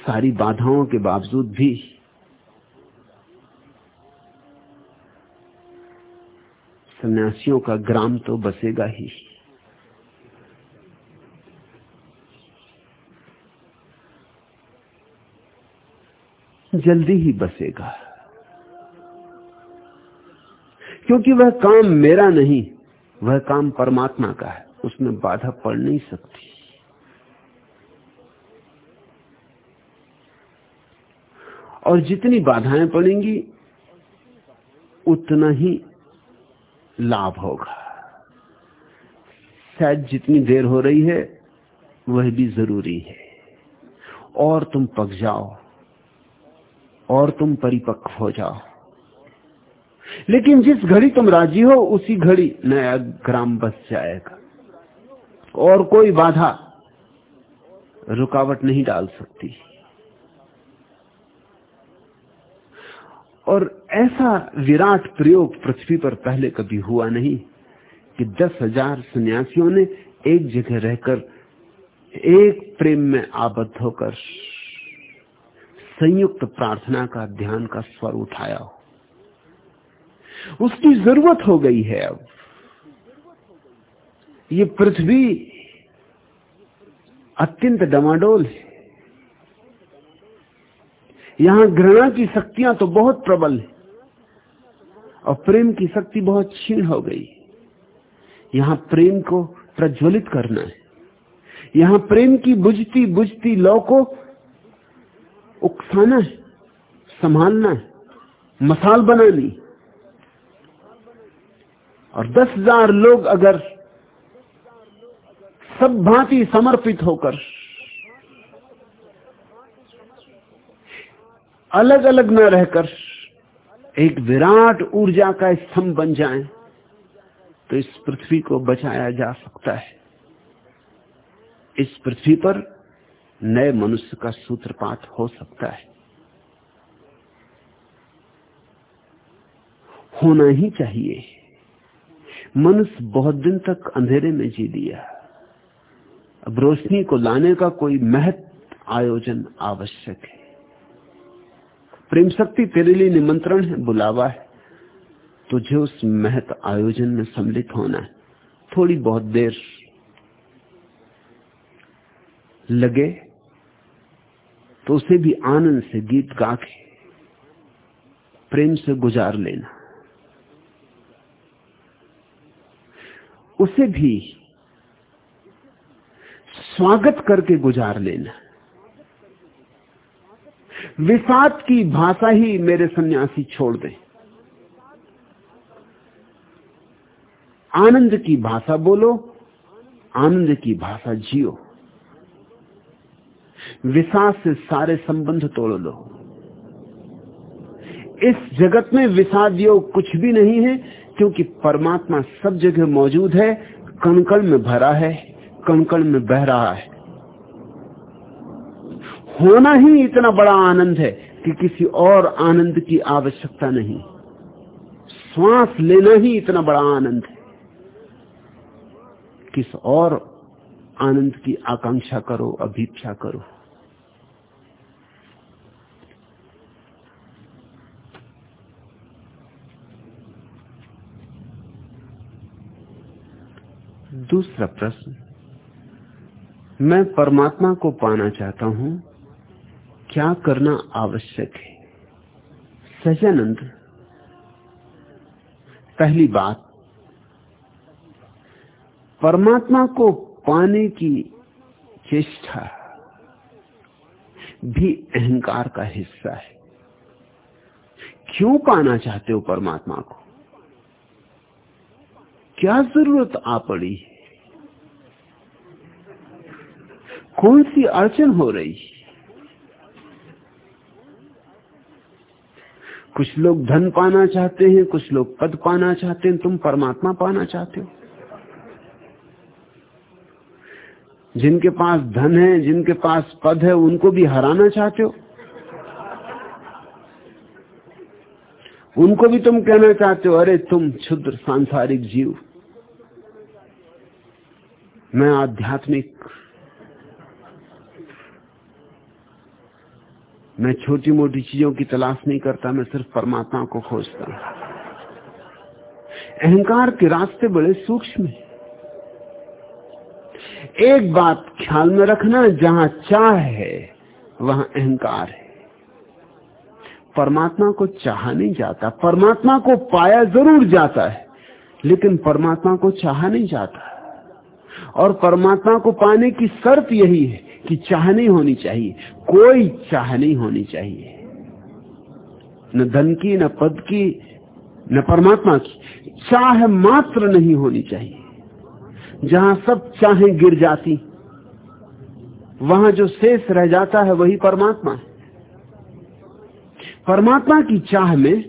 सारी बाधाओं के बावजूद भी सन्यासियों का ग्राम तो बसेगा ही। जल्दी ही बसेगा। क्योंकि वह काम मेरा नहीं, वह काम परमात्मा का है, उसमें बाधा पड़ नहीं सकती। और जितनी बाधाएँ पड़ेंगी, उतना ही लाभ होगा। शायद जितनी देर हो रही है, वह भी ज़रूरी है। और तुम पक जाओ, और तुम परिपक्व हो जाओ। लेकिन जिस घड़ी तुम राज़ी हो, उसी घड़ी नया ग्राम बस जाएगा। और कोई बाधा रुकावट नहीं डाल सकती। और ऐसा विराट प्रयोग पृथ्वी पर पहले कभी हुआ नहीं कि दस हज़ार सन्यासियों ने एक जगह रहकर एक प्रेम में आबद्ध होकर संयुक्त प्रार्थना का ध्यान का स्वर उठाया हो। उसकी ज़रूरत हो गई है अब। ये पृथ्वी अत्यंत डमाडोल है। यहाँ घृणा की शक्तियाँ तो बहुत प्रबल है। और प्रेम की शक्ति बहुत क्षीण हो गई। यहाँ प्रेम को प्रज्वलित करना है। यहाँ प्रेम की बुझती बुझती लौ को उकसाना है, संभालना है, मसाल बनानी और दस हज़ार लोग अगर सब भांति समर्पित होकर अलग अलग न रहकर एक विराट ऊर्जा का स्तंभ बन जाएँ तो इस पृथ्वी को बचाया जा सकता है। इस पृथ्वी पर नए मनुष्य का सूत्रपात हो सकता है। होना ही चाहिए। मनुष्य बहुत दिन तक अंधेरे में जी लिया। अब रोशनी को लाने का कोई महत्व आयोजन आवश्यक है। प्रेम शक्ति तेरे लिए निमंत्रण है, बुलावा है। तुझे उस महत आयोजन में सम्मिलित होना है। थोड़ी बहुत देर लगे तो उसे भी आनंद से गीत गा के प्रेम से गुजार लेना। उसे भी स्वागत करके गुजार लेना। विषाद की भाषा ही मेरे सन्यासी छोड़ दें। आनंद की भाषा बोलो, आनंद की भाषा जियो। विषाद से सारे संबंध तोड़ लो इस जगत में विषाद योग कुछ भी नहीं है, क्योंकि परमात्मा सब जगह मौजूद है, कणकण में भरा है, कणकण में बह रहा है। होना ही इतना बड़ा आनंद है कि किसी और आनंद की आवश्यकता नहीं। श्वास लेना ही इतना बड़ा आनंद है। किस और आनंद की आकांक्षा करो, अभीक्षा करो। दूसरा प्रश्न, मैं परमात्मा को पाना चाहता हूँ क्या करना आवश्यक है? सजानंद पहली बात, परमात्मा को पाने की चेष्टा भी अहंकार का हिस्सा है। क्यों पाना चाहते हो परमात्मा को? क्या ज़रूरत आ पड़ी? कौन सी अड़चन हो रही? कुछ लोग धन पाना चाहते हैं, कुछ लोग पद पाना चाहते हैं, तुम परमात्मा पाना चाहते हो। जिनके पास धन है, जिनके पास पद है, उनको भी हराना चाहते हो? उनको भी तुम कहना चाहते हो, अरे तुम क्षुद्र सांसारिक जीव, मैं आध्यात्मिक मैं छोटी मोटी चीज़ों की तलाश नहीं करता, मैं सिर्फ़ परमात्मा को खोजता अहंकार के रास्ते बड़े सूक्ष्म हैं। एक बात ख्याल में रखना, जहाँ चाह है, वहाँ अहंकार है। परमात्मा को चाहा नहीं जाता, परमात्मा को पाया ज़रूर जाता है, लेकिन परमात्मा को चाहा नहीं जाता। और परमात्मा को पाने की शर्त यही है कि चाह नहीं होनी चाहिए। कोई चाह नहीं होनी चाहिए। न धन की, न पद की, न परमात्मा की। चाह मात्र नहीं होनी चाहिए। जहाँ सब चाहें गिर जाती, वहाँ जो शेष रह जाता है वही परमात्मा है। परमात्मा की चाह में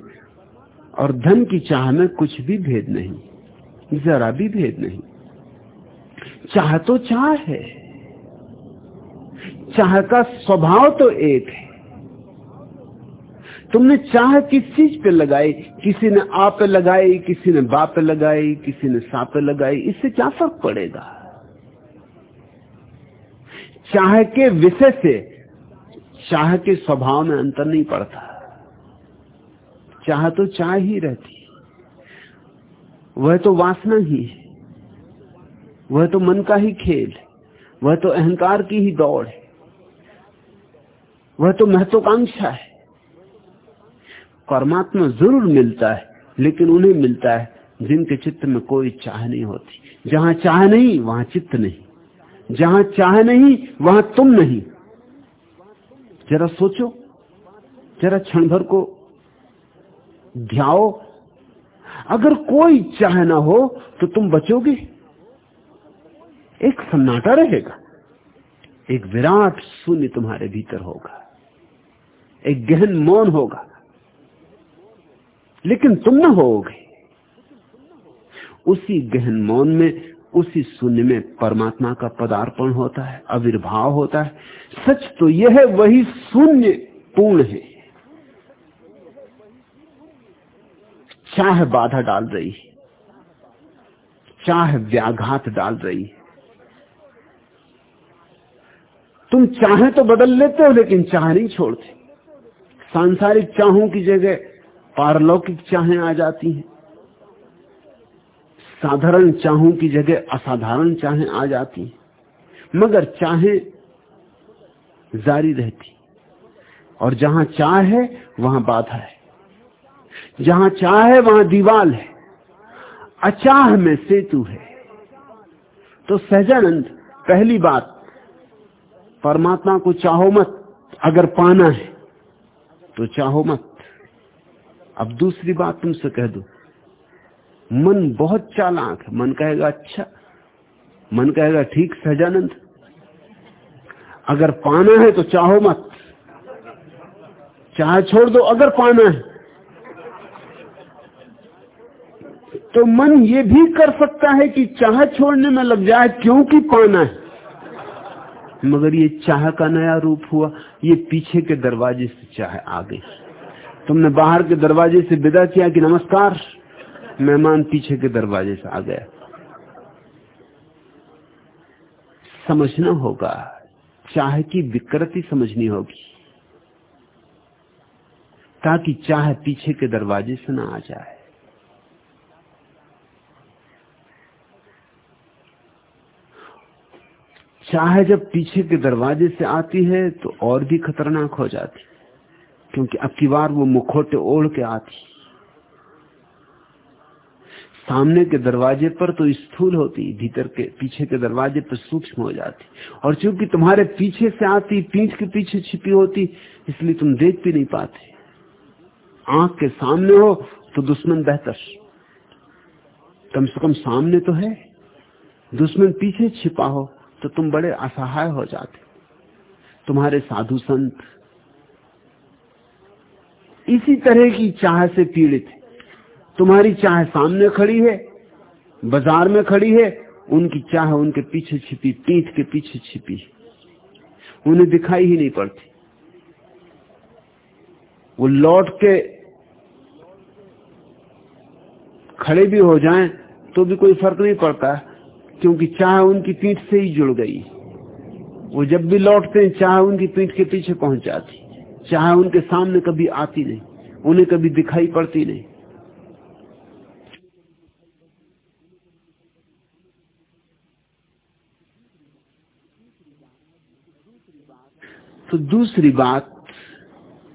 और धन की चाह में कुछ भी भेद नहीं, जरा भी भेद नहीं। चाह तो चाह है। चाह का स्वभाव तो एक है। तुमने चाह किस चीज़ पे लगाई? किसी ने आ पे लगाई, किसी ने बा पे लगाई, किसी ने सा पे लगाई, इससे क्या फ़र्क पड़ेगा? चाह के विषय से चाह के स्वभाव में अंतर नहीं पड़ता। चाह तो चाह ही रहती वह तो वासना ही है। वह तो मन का ही खेल वह तो अहंकार की ही दौड़ है। वह तो महत्वाकांक्षा है। परमात्मा ज़रूर मिलता है, लेकिन उन्हें मिलता है जिनके चित्त में कोई चाह नहीं होती। जहाँ चाह नहीं, वहाँ चित्त नहीं। जहाँ चाह नहीं, वहाँ तुम नहीं। जरा सोचो, जरा क्षण भर को ध्याओ। अगर कोई चाह ना हो तो तुम बचोगे। एक सन्नाटा रहेगा। एक विराट शून्य तुम्हारे भीतर होगा। एक गहन मौन होगा। लेकिन तुम न होगे। उसी गहन मौन में, उसी शून्य में परमात्मा का पदार्पण होता है, आविर्भाव होता है। सच तो यह है, वही शून्य पूर्ण है। चाह बाधा डाल रही है। चाह व्याघात डाल रही है। तुम चाहे तो बदल लेते हो, लेकिन चाह नहीं छोड़ते। सांसारिक चाहों की जगह पारलौकिक चाहें आ जाती हैं। साधारण चाहों की जगह असाधारण चाहें आ जाती हैं। मगर चाहे जारी रहती। और जहाँ चाह है, वहाँ बाधा है। जहाँ चाह है, वहाँ दीवाल है। अचाह में सेतु है। तो सहजानंद, पहली बात, परमात्मा को चाहो मत, अगर पाना है। तो चाहो मत। अब दूसरी बात तुमसे कह दू। मन बहुत चालाक है। मन कहेगा अच्छा। मन कहेगा, ठीक, सहजानंद। अगर पाना है तो चाहो मत। चाहे छोड़ दो, अगर पाना है। तो मन ये भी कर सकता है कि चाह छोड़ने में लग जाए, क्योंकि पाना है। मगर ये चाह का नया रूप हुआ। ये पीछे के दरवाजे से चाहे आ गई तुमने बाहर के दरवाजे से विदा किया कि नमस्कार, मेहमान पीछे के दरवाजे से आ गया। समझना होगा, चाह की विकृति समझनी होगी, ताकि चाह पीछे के दरवाजे से ना आ जाए। चाहे जब पीछे के दरवाजे से आती है तो और भी खतरनाक हो जाती। क्योंकि अब की बार वो मुखोटे ओढ़ के आती। सामने के दरवाजे पर तो स्थूल होती, भीतर के, पीछे के दरवाजे पर सूक्ष्म हो जाती। और चूँकि तुम्हारे पीछे से आती, पीठ के पीछे छिपी होती, इसलिए तुम देख भी नहीं पाते। आँख के सामने हो तो दुश्मन बेहतर। कम से कम सामने तो है। दुश्मन पीछे छिपा हो। तो तुम बड़े असहाय हो जाते। तुम्हारे साधु संत इसी तरह की चाह से पीड़ित है। तुम्हारी चाह सामने खड़ी है, बाज़ार में खड़ी है, उनकी चाह उनके पीछे छिपी, पीठ के पीछे छिपी। उन्हें दिखाई ही नहीं पड़ती। वो लौट के खड़े भी हो जाएँ तो भी कोई फ़र्क नहीं पड़ता। क्योंकि चाह उनकी पीठ से ही जुड़ गई। वो जब भी लौटते हैं, चाह उनकी पीठ के पीछे पहुँच जाती चाह उनके सामने कभी आती नहीं, उन्हें कभी दिखाई पड़ती नहीं। तो दूसरी बात,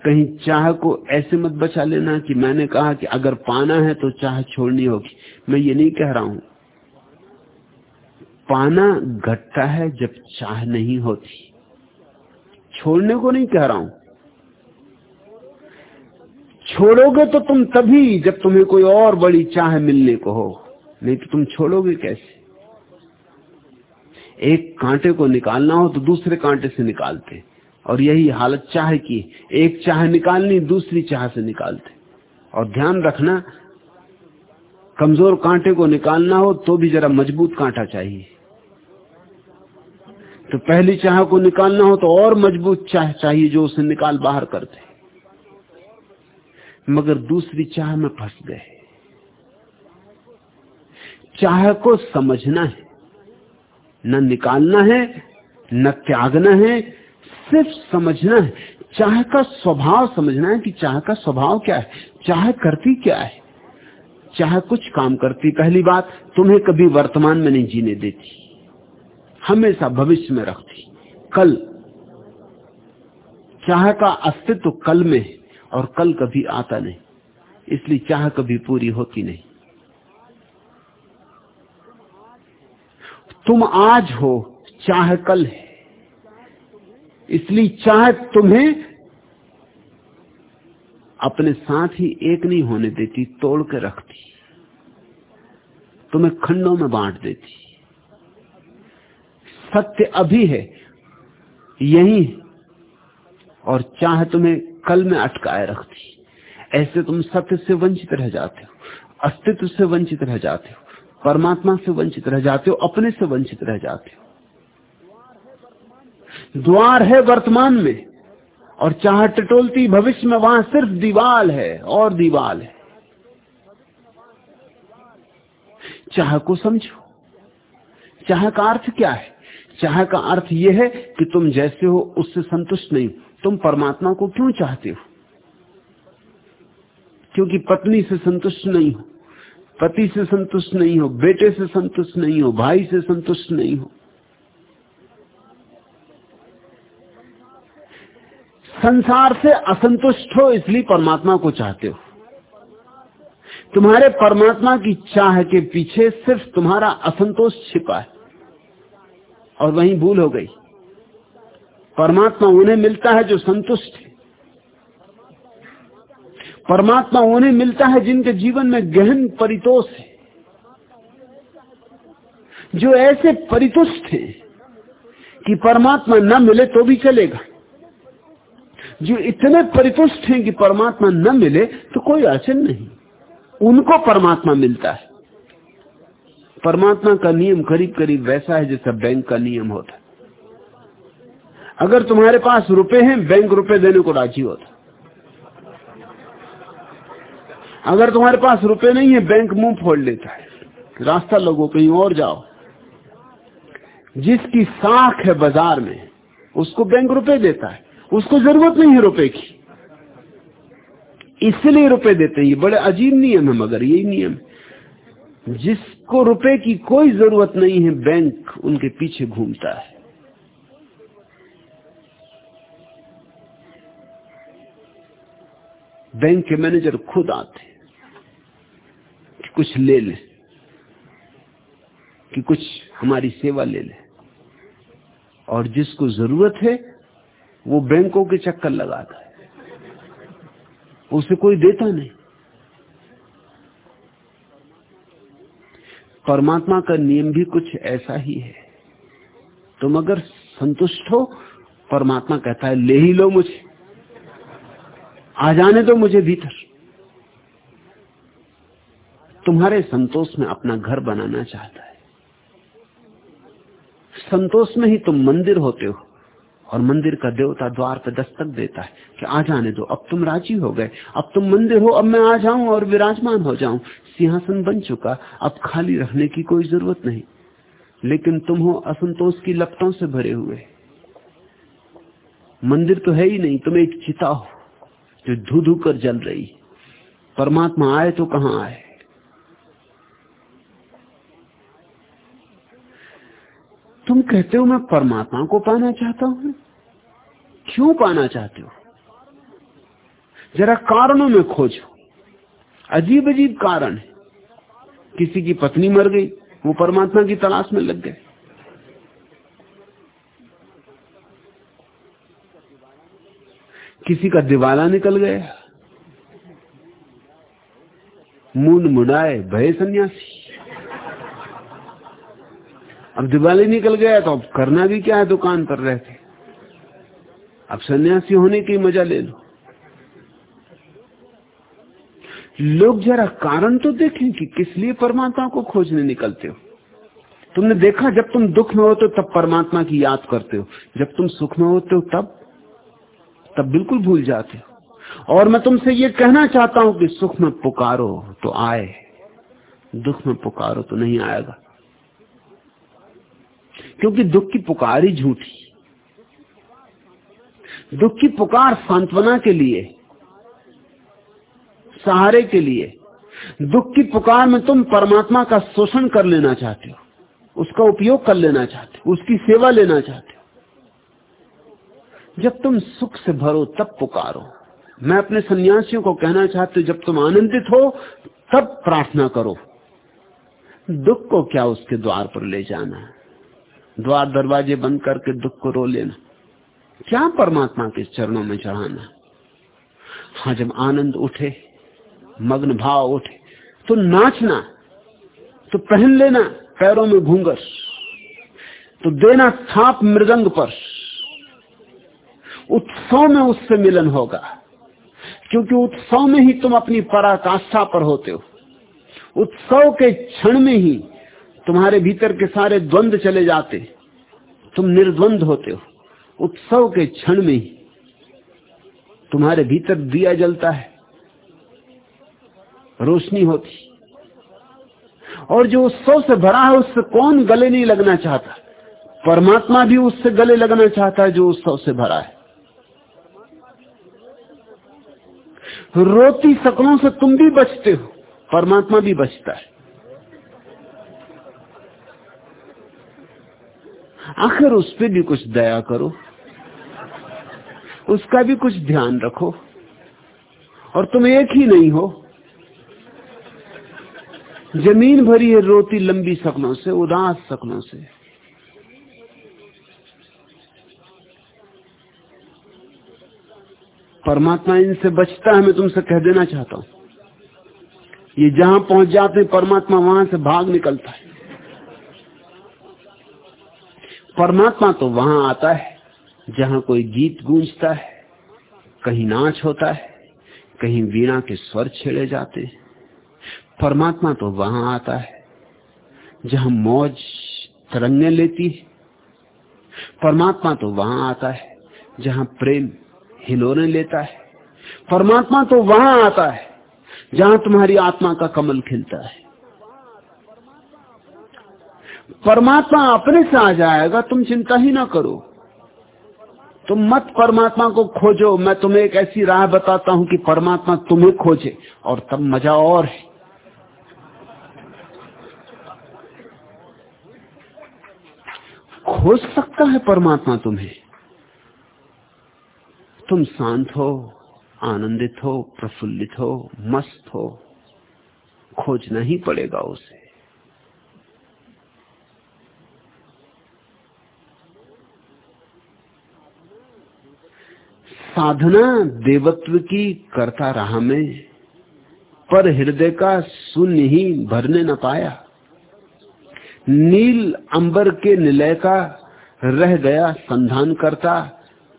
कहीं चाह को ऐसे मत बचा लेना कि मैंने कहा कि अगर पाना है तो चाह छोड़नी होगी। मैं ये नहीं कह रहा हूँ पाना घटता है जब चाह नहीं होती। छोड़ने को नहीं कह रहा हूँ। छोड़ोगे तो तुम तभी जब तुम्हें कोई और बड़ी चाह मिलने को हो। नहीं तो तुम छोड़ोगे कैसे? एक कांटे को निकालना हो तो दूसरे कांटे से निकालते। और यही हालत चाह की, एक चाह निकालनी, दूसरी चाह से निकालते। और ध्यान रखना, कमज़ोर कांटे को निकालना हो तो भी जरा मज़बूत कांटा चाहिए। तो पहली चाह को निकालना हो तो और मज़बूत चाह चाहिए जो उसे निकाल बाहर कर दे। मगर दूसरी चाह में फंस गए। चाह को समझना है। न निकालना है, न त्यागना है, सिर्फ़ समझना है। चाह का स्वभाव समझना है कि चाह का स्वभाव क्या है। चाह करती क्या है? चाह कुछ काम करती। पहली बात, तुम्हें कभी वर्तमान में नहीं जीने देती। हमेशा भविष्य में रखती। कल, चाह का अस्तित्व कल में है और कल कभी आता नहीं। इसलिए चाह कभी पूरी होती नहीं। तुम आज हो, चाह कल है। इसलिए चाह तुम्हें अपने साथ ही एक नहीं होने देती, तोड़ के रखती। तुम्हें खंडों में बांट देती। सत्य अभी है, यही और चाह तुम्हें कल में अटकाए रखती। ऐसे तुम सत्य से वंचित रह जाते हो, अस्तित्व से वंचित रह जाते हो, परमात्मा से वंचित रह जाते हो, अपने से वंचित रह जाते हो। द्वार है वर्तमान में, और चाह टटोलती भविष्य में वहाँ सिर्फ़ दीवाल है, और दीवाल है। चाह को समझो। चाह का अर्थ क्या है? चाह का अर्थ यह है कि तुम जैसे हो, उससे संतुष्ट नहीं। तुम परमात्मा को क्यों चाहते हो? क्योंकि पत्नी से संतुष्ट नहीं हो, पति से संतुष्ट नहीं हो, बेटे से संतुष्ट नहीं हो, भाई से संतुष्ट नहीं हो। संसार से असंतुष्ट हो इसलिए परमात्मा को चाहते हो। तुम्हारे परमात्मा की चाह के पीछे सिर्फ़ तुम्हारा असंतोष छिपा है। और वहीं भूल हो गई। परमात्मा उन्हें मिलता है जो संतुष्ट है। परमात्मा उन्हें मिलता है जिनके जीवन में गहन परितोष है। जो ऐसे परितुष्ट हैं कि परमात्मा न मिले तो भी चलेगा। जो इतने परितुष्ट हैं कि परमात्मा न मिले तो कोई अड़चन नहीं। उनको परमात्मा मिलता है। परमात्मा का नियम करीब करीब वैसा है जैसा बैंक का नियम होता अगर तुम्हारे पास रुपए हैं, बैंक रुपए देने को राज़ी होता अगर तुम्हारे पास रुपए नहीं है, बैंक मुँह फोड़ लेता है। रास्ता लगो, कहीं और जाओ। जिसकी साख है बाज़ार में, उसको बैंक रुपए देता है। उसको ज़रूरत नहीं है रुपए की। इसलिए रुपए देते हैं। ये बड़े अजीब नियम है, मगर यही नियम जिसको रुपए की कोई ज़रूरत नहीं है, बैंक उनके पीछे घूमता है। बैंक के मैनेजर खुद आते कि कुछ ले ले, कि कुछ हमारी सेवा ले ले। और जिसको ज़रूरत है, वो बैंकों के चक्कर लगाता है। उसे कोई देता नहीं। परमात्मा का नियम भी कुछ ऐसा ही है। तुम अगर संतुष्ट हो, परमात्मा कहता है, ले ही लो मुझे। आ जाने दो मुझे भीतर। तुम्हारे संतोष में अपना घर बनाना चाहता है। संतोष में ही तुम मंदिर होते हो। और मंदिर का देवता द्वार पर दस्तक देता है कि आ जाने दो, अब तुम राज़ी हो गए, अब तुम मंदिर हो, अब मैं आ जाऊँ और विराजमान हो जाऊँ। सिंहासन बन चुका, अब खाली रखने की कोई ज़रूरत नहीं। लेकिन तुम हो असंतोष की लपटों से भरे हुए। मंदिर तो है ही नहीं, तुम एक चिता हो, जो धू धू कर जल रही। परमात्मा आए तो कहाँ आए? तुम कहते हो मैं परमात्मा को पाना चाहता हूँ? क्यों पाना चाहते हो? जरा कारणों में खोजो। अजीब अजीब कारण है। किसी की पत्नी मर गई, वो परमात्मा की तलाश में लग गए। किसी का दिवाला निकल गया। मुंड मुड़ाए भय सन्यासी। अब दिवाली निकल गया तो अब करना भी क्या है दुकान पर रहते अब सन्यासी होने की मज़ा ले लो। लोग जरा कारण तो देखें कि किस लिए परमात्मा को खोजने निकलते हो। तुमने देखा जब तुम दुख में होते हो, तब परमात्मा की याद करते हो। जब तुम सुख में होते हो, तब तब बिल्कुल भूल जाते हो। और मैं तुमसे ये कहना चाहता हूँ कि सुख में पुकारो तो आए। दुख में पुकारो तो नहीं आएगा। क्योंकि दुख की पुकार ही झूठी दुख की पुकार सांत्वना के लिए, सहारे के लिए, दुख की पुकार में तुम परमात्मा का शोषण कर लेना चाहते हो, उसका उपयोग कर लेना चाहते हो, उसकी सेवा लेना चाहते हो। जब तुम सुख से भरो, तब पुकारो। मैं अपने सन्यासियों को कहना चाहती जब तुम आनंदित हो, तब प्रार्थना करो। दुख को क्या उसके द्वार पर ले जाना है? द्वार दरवाजे बंद करके दुख को रो लेना। क्या परमात्मा के चरणों में चढ़ाना? हाँ जब आनंद उठे, मग्न भाव उठे तो नाचना तो पहन लेना पैरों में घूंगर तो देना थाप मृदंग पर। उत्सव में उससे मिलन होगा, क्योंकि उत्सव में ही तुम अपनी पराकाष्ठा पर होते हो। उत्सव के क्षण में ही तुम्हारे भीतर के सारे द्वंद चले जाते। तुम निर्द्वंद होते हो। उत्सव के क्षण में ही तुम्हारे भीतर दिया जलता है। रोशनी होती। और जो उत्सव से भरा है, उससे कौन गले नहीं लगना चाहता? परमात्मा भी उससे गले लगना चाहता है जो उत्सव से भरा है। रोती शकलों से तुम भी बचते हो। परमात्मा भी बचता है। आखिर उस पर भी कुछ दया करो। उसका भी कुछ ध्यान रखो। और तुम एक ही नहीं हो। ज़मीन भरी है रोती लंबी शकलों से, उदास शकलों से। परमात्मा इनसे बचता है, मैं तुमसे कह देना चाहता हूँ। ये जहाँ पहुँच जाते परमात्मा वहाँ से भाग निकलता है। परमात्मा तो वहाँ आता है, जहाँ कोई गीत गूंजता है, कहीं नाच होता है, कहीं वीणा के स्वर छेड़े जाते हैं। परमात्मा तो वहाँ आता है, जहाँ मौज तरंगे लेती है। परमात्मा तो वहाँ आता है, जहाँ प्रेम हिलोने लेता है। परमात्मा तो वहाँ आता है, जहाँ तुम्हारी आत्मा का कमल खिलता है। परमात्मा अपने से आ जाएगा, तुम चिंता ही ना करो। तुम मत परमात्मा को खोजो, मैं तुम्हें एक ऐसी राह बताता हूँ कि परमात्मा तुम्हें खोजे, और तब मज़ा और है। खोज सकता है परमात्मा तुम्हें। तुम शांत हो, आनंदित हो, प्रफुल्लित हो, मस्त हो, खोजना ही पड़ेगा उसे। साधना देवत्व की करता रहा मैं। पर हृदय का शून्य ही भरने न पाया। नील अंबर के निलय का रह गया संधान करता।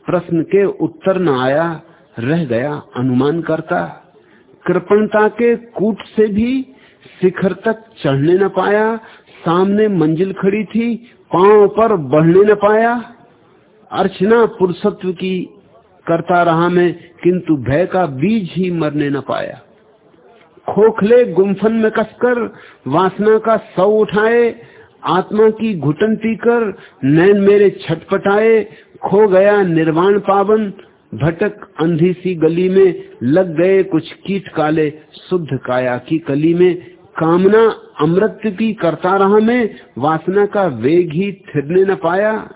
प्रश्न के उत्तर न आया, रह गया अनुमान करता। कृपणता के कूट से भी शिखर तक चढ़ने न पाया। सामने मंजिल खड़ी थी, पाँव पर बढ़ने न पाया। अर्चना पुरुषत्व की करता रहा मैं, किंतु भय का बीज ही मरने न पाया। खोखले गुम्फन में कसकर, वासना का सौ उठाए, आत्मा की घुटन पीकर नैन मेरे छटपटाए, खो गया निर्वाण पावन, भटक अंधी सी गली में, लग गए कुछ कीट काले, शुद्ध काया की कली में। कामना अमृत की करता रहा मैं, वासना का वेग ही थिरने न पाया।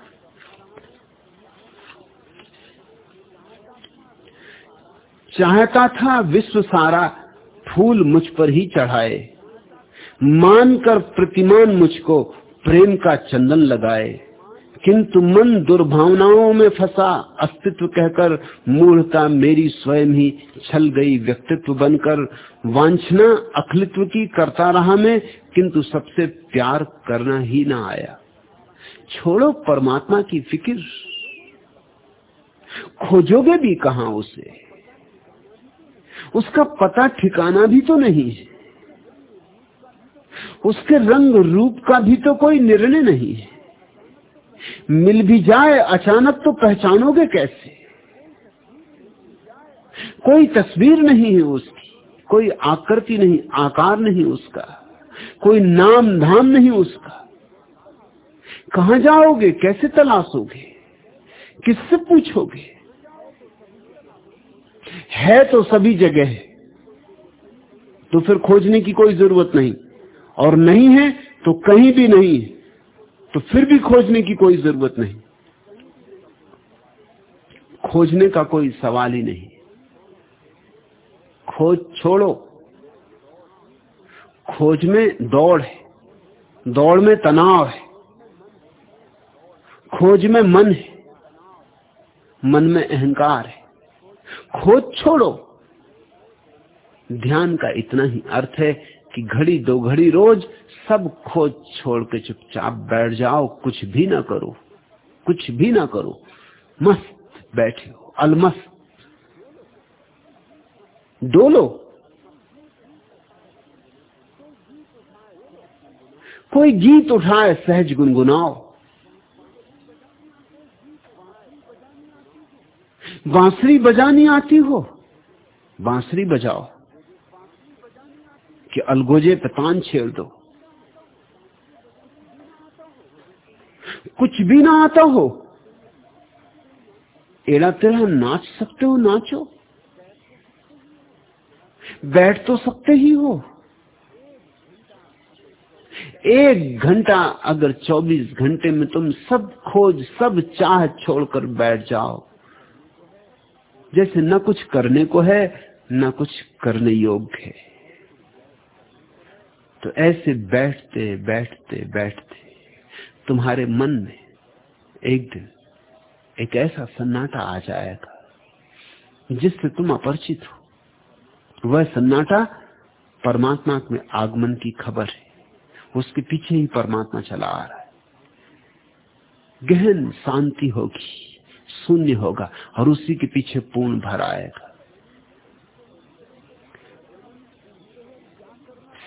चाहता था विश्व सारा फूल मुझ पर ही चढ़ाए। मानकर प्रतिमान मुझको प्रेम का चंदन लगाए। किंतु मन दुर्भावनाओं में फंसा, अस्तित्व कहकर मूढ़ता मेरी स्वयं ही छल गई। व्यक्तित्व बनकर वांछना अखिलित्व की करता रहा मैं, किंतु सबसे प्यार करना ही ना आया। छोड़ो परमात्मा की फ़िक्र। खोजोगे भी कहा उसे? उसका पता ठिकाना भी तो नहीं है। उसके रंग रूप का भी तो कोई निर्णय नहीं है। मिल भी जाए अचानक तो पहचानोगे कैसे? कोई तस्वीर नहीं है उसकी, कोई आकृति नहीं, आकार नहीं उसका, कोई नाम धाम नहीं उसका। कहा जाओगे, कैसे तलाशोगे, किससे पूछोगे? है तो सभी जगह है। तो फिर खोजने की कोई ज़रूरत नहीं। और नहीं है तो कहीं भी नहीं है। तो फिर भी खोजने की कोई ज़रूरत नहीं। खोजने का कोई सवाल ही नहीं। खोज छोड़ो। खोज में दौड़ है। दौड़ में तनाव है। खोज में मन है। मन में अहंकार है। खोज छोड़ो। ध्यान का इतना ही अर्थ है कि घड़ी दो घड़ी रोज सब खोज छोड़ के चुपचाप बैठ जाओ, कुछ भी ना करो, कुछ भी ना करो। मस्त बैठे हो, अलमस्त। डोलो कोई गीत उठाए, सहज गुनगुनाओ। बांसुरी बजानी आती हो? बांसुरी बजाओ। कि अलगोजे पे तान छेड़ दो। कुछ भी ना आता हो। एड़ा तेरा नाच सकते हो, नाचो। बैठ तो सकते ही हो। एक घंटा, अगर 24 घंटे में तुम सब खोज, सब चाह छोड़कर बैठ जाओ। जैसे न कुछ करने को है, न कुछ करने योग्य है। तो ऐसे बैठते बैठते बैठते तुम्हारे मन में एक दिन एक ऐसा सन्नाटा आ जाएगा, जिससे तुम अपरिचित हो। वह सन्नाटा परमात्मा में आगमन की खबर है। उसके पीछे ही परमात्मा चला आ रहा है। गहन शांति होगी। शून्य होगा और उसी के पीछे पूर्ण भर आएगा।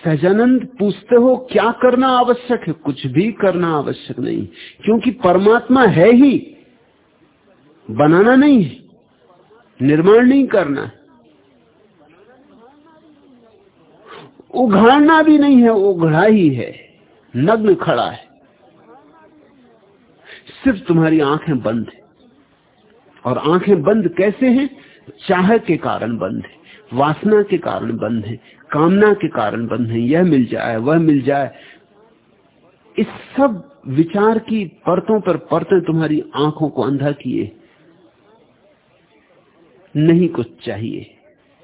सहजानंद पूछते हो, क्या करना आवश्यक है? कुछ भी करना आवश्यक नहीं, क्योंकि परमात्मा है ही। बनाना नहीं है, निर्माण नहीं करना उघाड़ना भी नहीं है, उघड़ा ही है, नग्न खड़ा है। सिर्फ़ तुम्हारी आँखें बंद है। और आँखें बंद कैसे हैं? चाह के कारण बंद है, वासना के कारण बंद है, कामना के कारण बंद है, यह मिल जाए, वह मिल जाए। इस सब विचार की परतों पर परतें तुम्हारी आँखों को अंधा किए। नहीं कुछ चाहिए,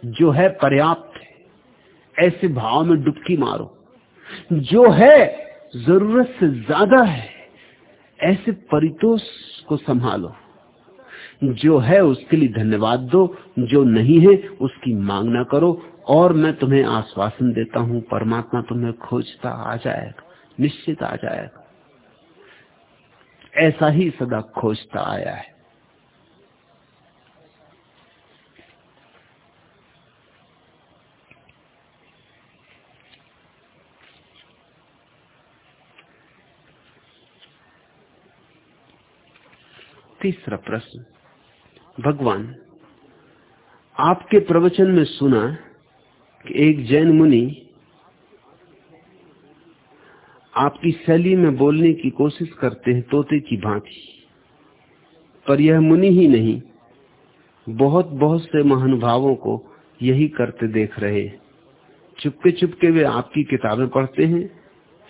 जो है पर्याप्त है। ऐसे भाव में डुबकी मारो। जो है ज़रूरत से ज़्यादा है, ऐसे परितोष को संभालो। जो है उसके लिए धन्यवाद दो, जो नहीं है उसकी मांग ना करो, और मैं तुम्हें आश्वासन देता हूँ, परमात्मा तुम्हें खोजता आ जाएगा, निश्चित आ जाएगा। ऐसा ही सदा खोजता आया है। तीसरा प्रश्न। भगवान, आपके प्रवचन में सुना कि एक जैन मुनि आपकी शैली में बोलने की कोशिश करते हैं तोते की भांति। पर यह मुनि ही नहीं बहुत बहुत से महानुभावों को यही करते देख रहे चुपके चुपके वे आपकी किताबें पढ़ते हैं,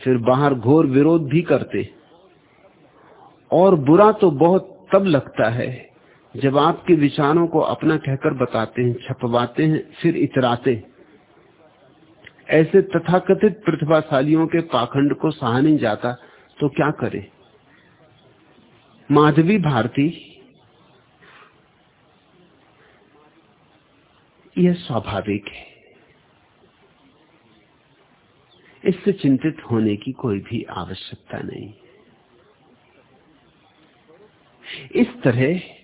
फिर बाहर घोर विरोध भी करते और बुरा तो बहुत तब लगता है जब आपके विचारों को अपना कहकर बताते हैं, छपवाते हैं, फिर इतराते हैं। ऐसे तथाकथित प्रतिभाशालियों के पाखंड को सहा नहीं जाता तो क्या करे? माधवी भारती, यह स्वाभाविक है। इससे चिंतित होने की कोई भी आवश्यकता नहीं। इस तरह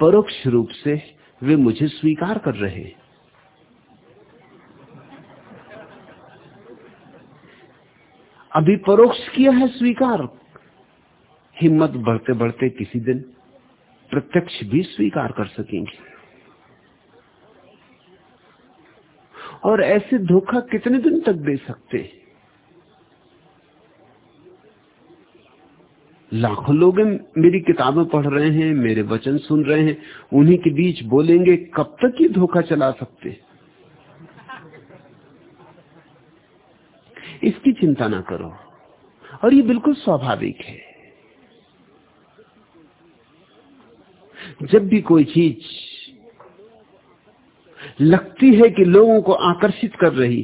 परोक्ष रूप से वे मुझे स्वीकार कर रहे अभी परोक्ष किया है स्वीकार। हिम्मत बढ़ते बढ़ते किसी दिन प्रत्यक्ष भी स्वीकार कर सकेंगे। और ऐसे धोखा कितने दिन तक दे सकते हैं? लाखों लोग मेरी किताबें पढ़ रहे हैं, मेरे वचन सुन रहे हैं, उन्हीं के बीच बोलेंगे, कब तक ये धोखा चला सकते? इसकी चिंता ना करो। और ये बिल्कुल स्वाभाविक है। जब भी कोई चीज़ लगती है कि लोगों को आकर्षित कर रही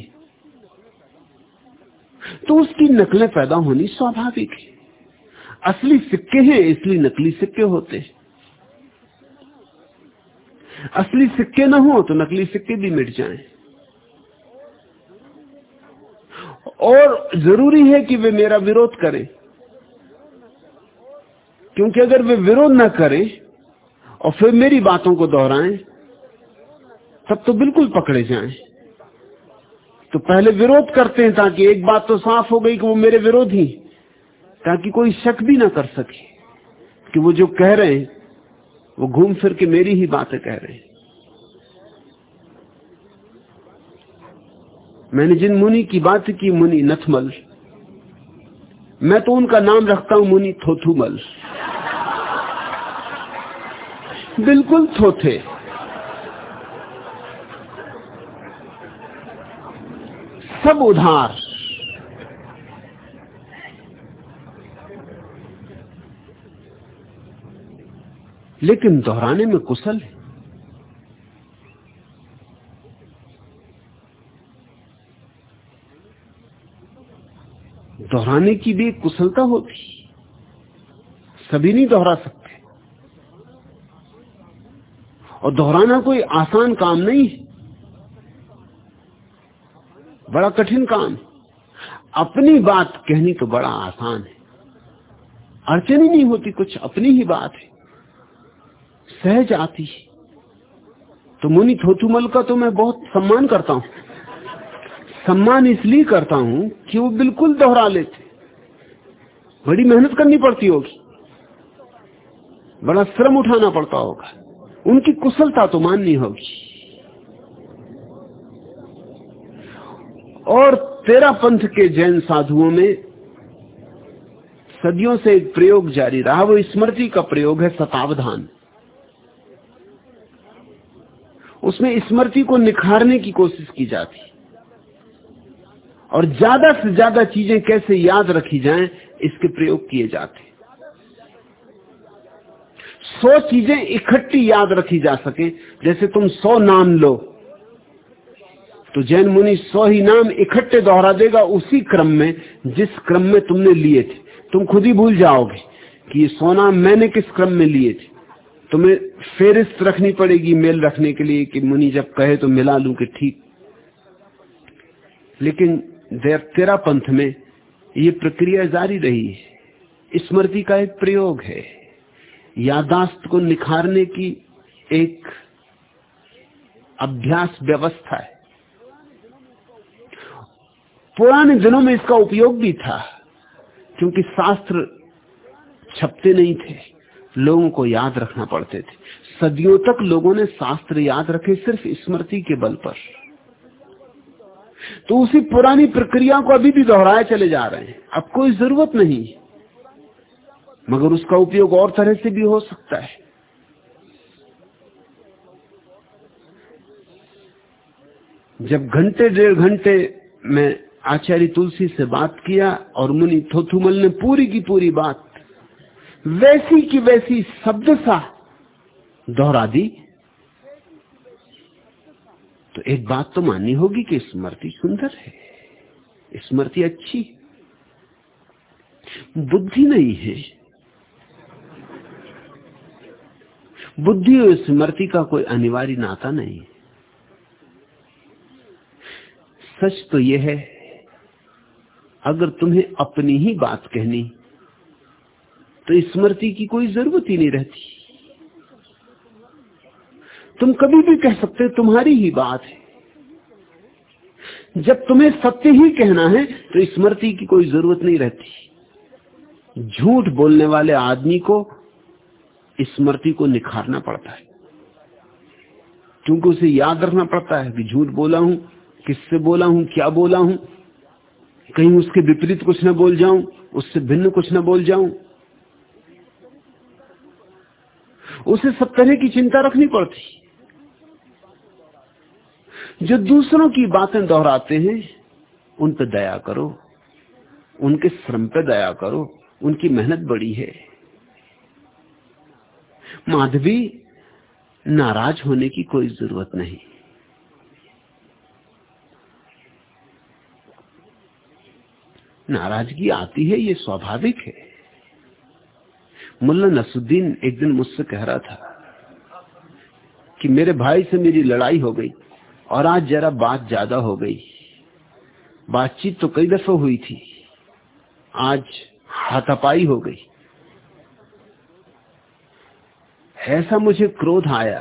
तो उसकी नकलें पैदा होनी स्वाभाविक है। असली सिक्के हैं, इसलिए नकली सिक्के होते असली सिक्के ना हो तो नकली सिक्के भी मिट जाएँ। और ज़रूरी है कि वे मेरा विरोध करें। क्योंकि अगर वे विरोध ना करें और फिर मेरी बातों को दोहराएँ, तब तो बिल्कुल पकड़े जाएँ। तो पहले विरोध करते हैं ताकि एक बात तो साफ़ हो गई कि वो मेरे विरोधी ताकि कोई शक भी ना कर सके कि वो जो कह रहे हैं, वो घूम फिर के मेरी ही बातें कह रहे हैं। मैंने जिन मुनि की बात की, मुनि नथमल, मैं तो उनका नाम रखता हूँ मुनि थोथुमल। बिल्कुल थोथे। सब उधार। लेकिन दोहराने में कुशल है। दोहराने की भी कुशलता होती सभी नहीं दोहरा सकते। और दोहराना कोई आसान काम नहीं है। बड़ा कठिन काम अपनी बात कहनी तो बड़ा आसान है। अड़चन ही नहीं होती कुछ, अपनी ही बात है। सहज आती तो मुनि थोथुमल का तो मैं बहुत सम्मान करता हूँ। सम्मान इसलिए करता हूँ कि वो बिल्कुल दोहरा लेते। बड़ी मेहनत करनी पड़ती होगी। बड़ा श्रम उठाना पड़ता होगा। उनकी कुशलता तो माननी होगी। और तेरा पंथ के जैन साधुओं में सदियों से एक प्रयोग जारी रहा। वो स्मृति का प्रयोग है सतावधान। उसमें स्मृति को निखारने की कोशिश की जाती और ज़्यादा से ज़्यादा चीज़ें कैसे याद रखी जाएँ, इसके प्रयोग किए जाते सौ चीज़ें इकट्ठी याद रखी जा सके, जैसे तुम सौ नाम लो तो जैन मुनि सौ ही नाम इकट्ठे दोहरा देगा उसी क्रम में जिस क्रम में तुमने लिए थे। तुम खुद ही भूल जाओगे कि ये सौ नाम मैंने किस क्रम में लिए थे। तुम्हें फेरिस्त रखनी पड़ेगी मेल रखने के लिए कि मुनि जब कहे तो मिला लू कि ठीक। लेकिन तेरा पंथ में ये प्रक्रिया जारी रही है। स्मृति का एक प्रयोग है। यादाश्त को निखारने की एक अभ्यास व्यवस्था है। पुराने दिनों में इसका उपयोग भी था, क्योंकि शास्त्र छपते नहीं थे। लोगों को याद रखना पड़ते थे। सदियों तक लोगों ने शास्त्र याद रखे सिर्फ़ स्मृति के बल पर। तो उसी पुरानी प्रक्रिया को अभी भी दोहराए चले जा रहे हैं। अब कोई ज़रूरत नहीं मगर उसका उपयोग और तरह से भी हो सकता है। जब घंटे, डेढ़ घंटे में आचार्य तुलसी से बात किया और मुनि थोथुमल ने पूरी की पूरी बात वैसी की वैसी शब्द सा दोहरा दी। तो एक बात तो माननी होगी कि स्मृति सुंदर है, स्मृति अच्छी बुद्धि नहीं है। बुद्धि और स्मृति का कोई अनिवार्य नाता नहीं सच तो यह है, अगर तुम्हें अपनी ही बात कहनी तो स्मृति की कोई ज़रूरत ही नहीं रहती। तुम कभी भी कह सकते तुम्हारी ही बात है। जब तुम्हें सत्य ही कहना है तो स्मृति की कोई ज़रूरत नहीं रहती। झूठ बोलने वाले आदमी को स्मृति को निखारना पड़ता है। क्योंकि उसे याद रखना पड़ता है कि झूठ बोला हूँ, किससे बोला हूँ, क्या बोला हूँ। कहीं उसके विपरीत कुछ न बोल जाऊँ, उससे भिन्न कुछ न बोल जाऊँ। उसे सब तरह की चिंता रखनी पड़ती। जो दूसरों की बातें दोहराते हैं, उन पर दया करो। उनके श्रम पर दया करो। उनकी मेहनत बड़ी है। माधवी, नाराज़ होने की कोई ज़रूरत नहीं। नाराज़गी आती है, ये स्वाभाविक है। मुल्ला नसुद्दीन एक दिन मुझसे कह रहा था कि मेरे भाई से मेरी लड़ाई हो गई और आज जरा बात ज़्यादा हो गई। बातचीत तो कई दफे हुई थी। आज हाथापाई हो गई। ऐसा मुझे क्रोध आया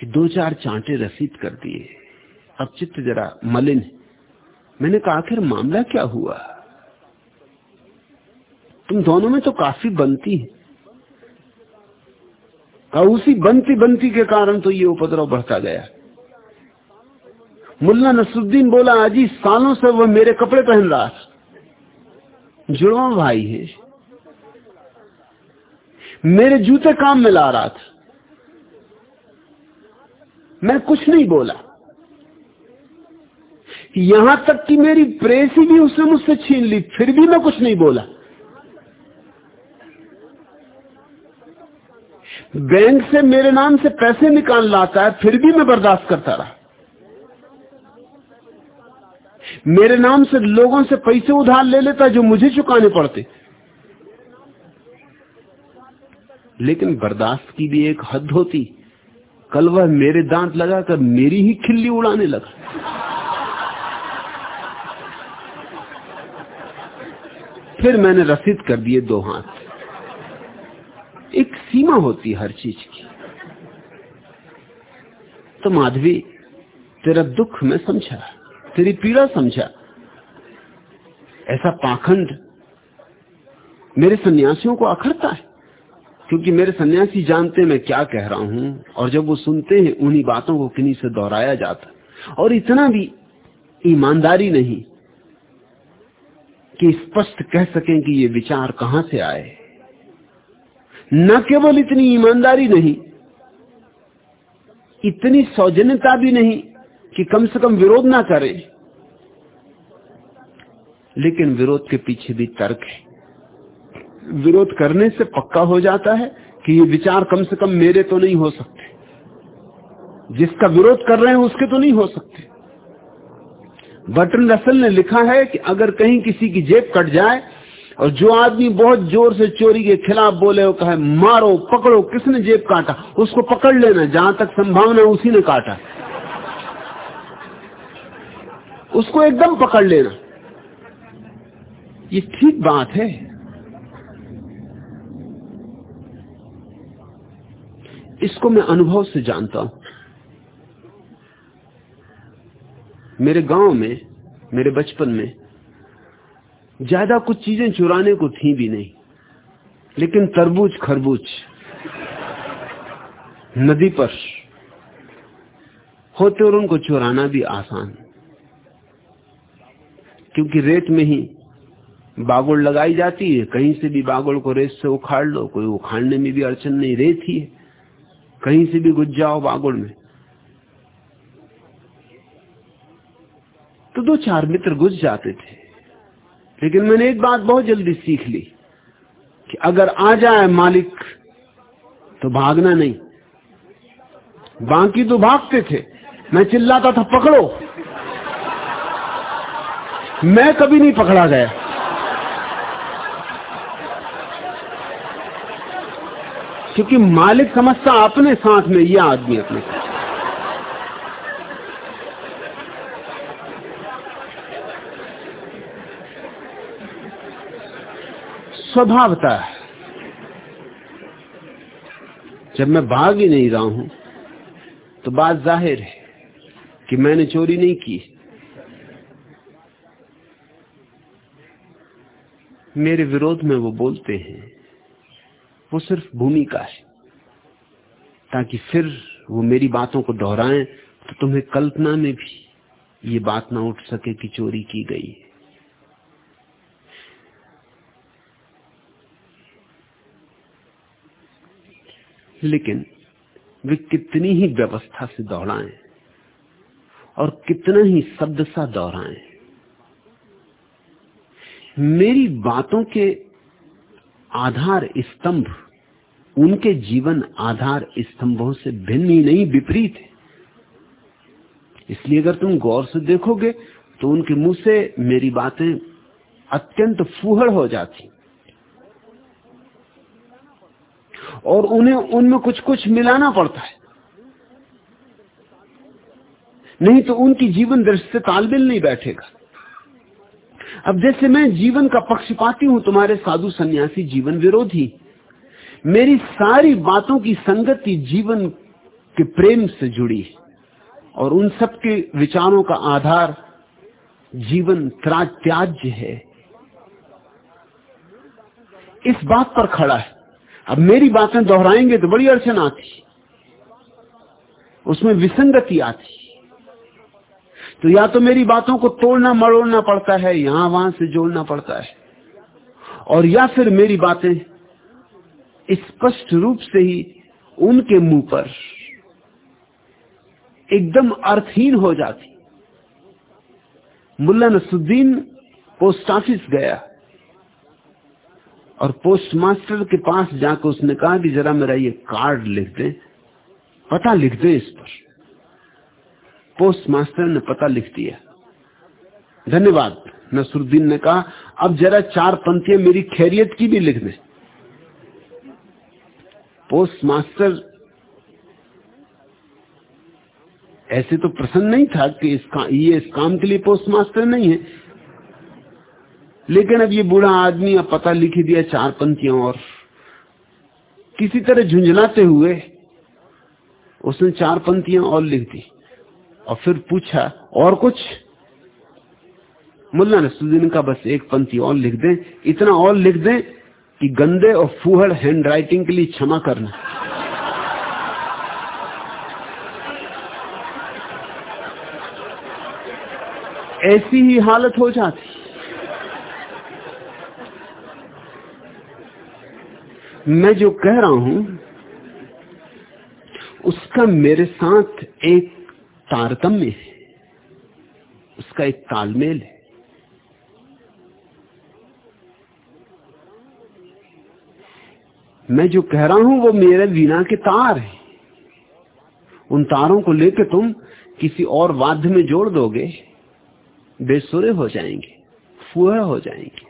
कि दो चार चांटे रसीद कर दिए। अब चित्त जरा मलिन मैंने कहा, आखिर मामला क्या हुआ? तुम दोनों में तो काफ़ी बनती है। और उसी बनती बनती के कारण तो ये उपद्रव बढ़ता गया। मुल्ला नसरुद्दीन बोला अजी सालों से वह मेरे कपड़े पहन रहा था। जुड़वा भाई है। मेरे जूते काम में ला रहा था। मैं कुछ नहीं बोला। यहाँ तक कि मेरी प्रेस भी उसने मुझसे छीन ली, फिर भी मैं कुछ नहीं बोला। बैंक से मेरे नाम से पैसे निकाल लाता है, फिर भी मैं बर्दाश्त करता रहा। मेरे नाम से लोगों से पैसे उधार ले लेता जो मुझे चुकाने पड़ते। लेकिन बर्दाश्त की भी एक हद होती। कल वह मेरे दांत लगाकर मेरी ही खिल्ली उड़ाने लगा। फिर मैंने रसीद कर दिए दो हाथ। एक सीमा होती हर चीज़ की। तो माधवी, तेरा दुख मैं समझा, तेरी पीड़ा समझा। ऐसा पाखंड मेरे सन्यासियों को अखरता है, क्योंकि मेरे सन्यासी जानते मैं क्या कह रहा हूँ, और जब वो सुनते हैं, उन्हीं बातों को किन्हीं से दोहराया जाता। और इतना भी ईमानदारी नहीं कि स्पष्ट कह सकें कि ये विचार कहाँ से आए। न केवल इतनी ईमानदारी नहीं, इतनी सौजन्यता भी नहीं कि कम से कम विरोध ना करें, लेकिन विरोध के पीछे भी तर्क है। विरोध करने से पक्का हो जाता है कि ये विचार कम से कम मेरे तो नहीं हो सकते। जिसका विरोध कर रहे हैं उसके तो नहीं हो सकते। बटन रसल ने लिखा है कि अगर कहीं किसी की जेब कट जाए और जो आदमी बहुत ज़ोर से चोरी के खिलाफ बोले वो कहे, मारो, पकड़ो, किसने जेब काटा? उसको पकड़ लेना, जहाँ तक संभावना उसी ने काटा। उसको एकदम पकड़ लेना। ये ठीक बात है। इसको मैं अनुभव से जानता हूँ। मेरे गाँव में, मेरे बचपन में ज़्यादा कुछ चीज़ें चुराने को थी भी नहीं, लेकिन तरबूज खरबूज, नदी पर होते और उनको चुराना भी आसान, क्योंकि रेत में ही बागुड़ लगाई जाती है। कहीं से भी बागुड़ को रेत से उखाड़ लो, कोई उखाड़ने में भी अड़चन नहीं, रेत ही है। कहीं से भी गुज जाओ बागुड़ में। तो दो चार मित्र गुज जाते थे। लेकिन मैंने एक बात बहुत जल्दी सीख ली कि अगर आ जाए मालिक तो भागना नहीं। बाकी तो भागते थे। मैं चिल्लाता था, पकड़ो। मैं कभी नहीं पकड़ा गया। क्योंकि मालिक समझता, अपने साथ में यह आदमी अपने साथ स्वभावता है। जब मैं भाग ही नहीं रहा हूँ तो बात ज़ाहिर है कि मैंने चोरी नहीं की। मेरे विरोध में वो बोलते हैं, वो सिर्फ़ भूमिका है, ताकि फिर वो मेरी बातों को दोहराएँ तो तुम्हें कल्पना में भी ये बात ना उठ सके कि चोरी की गई है। लेकिन वे कितनी ही व्यवस्था से दौड़ाएँ और कितना ही शब्द सा दोहराएँ। मेरी बातों के आधार स्तंभ, उनके जीवन आधार स्तंभों से भिन्न ही नहीं, विपरीत है। इसलिए अगर तुम गौर से देखोगे तो उनके मुँह से मेरी बातें अत्यंत फूहड़ हो जाती। और उन्हें, उनमें कुछ कुछ मिलाना पड़ता है। नहीं तो उनकी जीवन दृष्टि से तालमेल नहीं बैठेगा। अब जैसे मैं जीवन का पक्षपाती हूँ, तुम्हारे साधु सन्यासी जीवन विरोधी। मेरी सारी बातों की संगति जीवन के प्रेम से जुड़ी है। और उन सब के विचारों का आधार जीवन त्याज्य है। इस बात पर खड़ा है। अब मेरी बातें दोहराएँगे तो बड़ी अड़चन आती। उसमें विसंगति आती। तो या तो मेरी बातों को तोड़ना मरोड़ना पड़ता है, यहाँ वहाँ से जोड़ना पड़ता है। और या फिर मेरी बातें स्पष्ट रूप से ही उनके मुँह पर एकदम अर्थहीन हो जाती। मुल्ला नसुद्दीन पोस्ट ऑफ़िस गया। और पोस्ट मास्टर के पास जाकर उसने कहा कि जरा मेरा ये कार्ड लिख दे। पता लिख दे इस पर। पोस्ट मास्टर ने पता लिख दिया। धन्यवाद नसरुद्दीन ने कहा अब जरा चार पंक्तियाँ मेरी खैरियत की भी लिख दे। पोस्ट मास्टर ऐसे तो प्रसन्न नहीं था कि इस का, ये इस काम के लिए पोस्ट मास्टर नहीं है। लेकिन अब ये बूढ़ा आदमी, अब पता लिख दिया चार पंक्तियों और। किसी तरह झुंझलाते हुए उसने चार पंक्तियाँ और लिख दी और फिर पूछा, और कुछ? मुल्ला नसुद्दीन का बस एक पंक्ति और लिख दें। इतना और लिख दें कि गंदे और फूहड़ हैंड राइटिंग के लिए क्षमा करना। ऐसी ही हालत हो जाती। मैं जो कह रहा हूँ, उसका मेरे साथ एक तारतम्य है। उसका एक तालमेल है। मैं जो कह रहा हूँ, वो मेरे वीणा के तार है। उन तारों को लेकर तुम किसी और वाद्य में जोड़ दोगे, बेसुरे हो जाएँगे फुआ हो जाएँगे।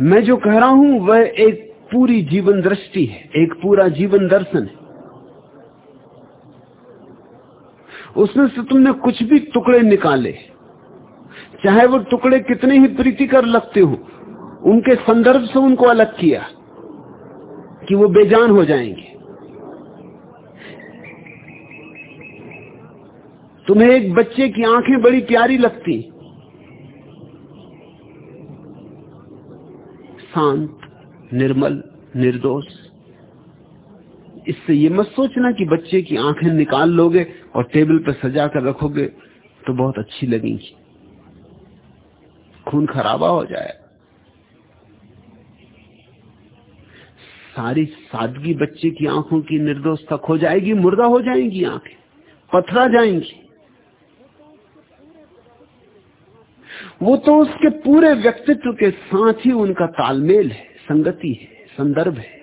मैं जो कह रहा हूँ, वह एक पूरी जीवन दृष्टि है, एक पूरा जीवन दर्शन है। उसमें से तुमने कुछ भी टुकड़े निकाले, चाहे वो टुकड़े कितने ही प्रीतिकर लगते हो, उनके संदर्भ से उनको अलग किया कि वो बेजान हो जाएँगे। तुम्हें एक बच्चे की आँखें बड़ी प्यारी लगती शांत निर्मल, निर्दोष। इससे ये मत सोचना कि बच्चे की आँखें निकाल लोगे और टेबल पर सजा कर रखोगे तो बहुत अच्छी लगेंगी। खून खराबा हो जाए। सारी सादगी बच्चे की आँखों की निर्दोषता खो जाएगी, मुर्दा हो जाएँगी आँखें, पथरा जाएँगी। वो तो उसके पूरे व्यक्तित्व के साथ ही उनका तालमेल है, संगति है, संदर्भ है।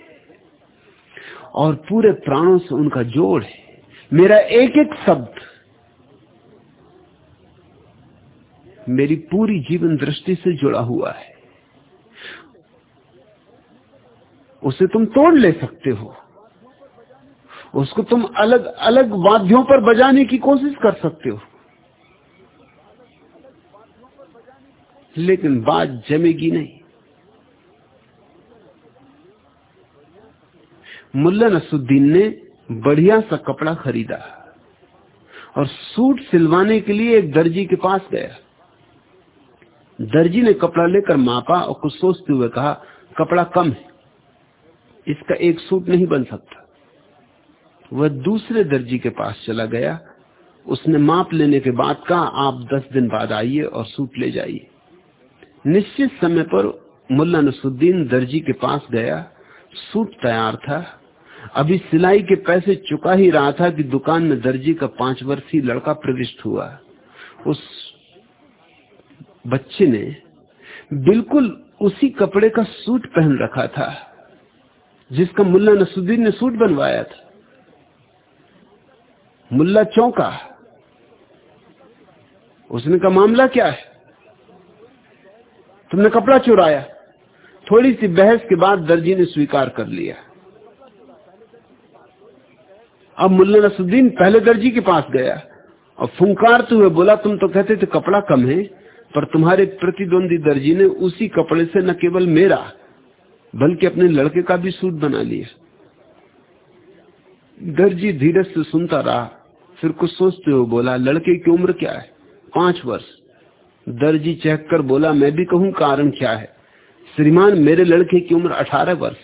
और पूरे प्राणों से उनका जोड़ है। मेरा एक एक शब्द मेरी पूरी जीवन दृष्टि से जुड़ा हुआ है। उसे तुम तोड़ ले सकते हो। उसको तुम अलग अलग वाद्यों पर बजाने की कोशिश कर सकते हो। लेकिन बात जमेगी नहीं। मुल्ला नसुद्दीन ने बढ़िया सा कपड़ा खरीदा और सूट सिलवाने के लिए एक दर्जी के पास गया। दर्जी ने कपड़ा लेकर मापा और कुछ सोचते हुए कहा, कपड़ा कम है, इसका एक सूट नहीं बन सकता। वह दूसरे दर्जी के पास चला गया। उसने माप लेने के बाद कहा, आप दस दिन बाद आइए और सूट ले जाइए। निश्चित समय पर मुल्ला नसुद्दीन दर्जी के पास गया, सूट तैयार था। अभी सिलाई के पैसे चुका ही रहा था कि दुकान में दर्जी का पाँच वर्षीय लड़का प्रविष्ट हुआ। उस बच्चे ने बिल्कुल उसी कपड़े का सूट पहन रखा था, जिसका मुल्ला नसुद्दीन ने सूट बनवाया था। मुल्ला चौंका। उसने का मामला क्या है? तुमने कपड़ा चुराया। थोड़ी सी बहस के बाद दर्जी ने स्वीकार कर लिया। अब मुल्ला नसुद्दीन पहले दर्जी के पास गया। और फुंकारते हुए बोला, तुम तो कहते थे कपड़ा कम है, पर तुम्हारे प्रतिद्वंदी दर्जी ने उसी कपड़े से न केवल मेरा, बल्कि अपने लड़के का भी सूट बना लिया। दर्जी धीरज से सुनता रहा, फिर कुछ सोचते हुए बोला, लड़के की उम्र क्या है? पाँच वर्ष। दर्जी चेक कर बोला, मैं भी कहूँ कारण क्या है? श्रीमान मेरे लड़के की उम्र अठारह वर्ष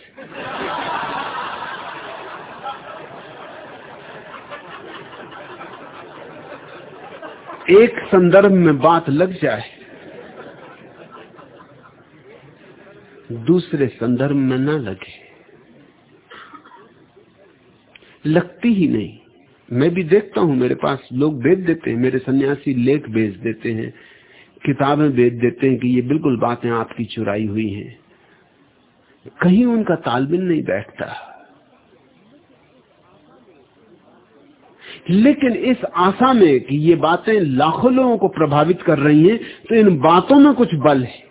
एक संदर्भ में बात लग जाए, दूसरे संदर्भ में ना लगे। लगती ही नहीं। मैं भी देखता हूँ, मेरे पास लोग भेज देते हैं, मेरे सन्यासी लेख भेज देते हैं। किताबें भेज देते हैं कि ये बिल्कुल बातें आपकी चुराई हुई हैं। कहीं उनका तालमेल नहीं बैठता। लेकिन इस आशा में कि ये बातें लाखों लोगों को प्रभावित कर रही हैं तो इन बातों में कुछ बल है।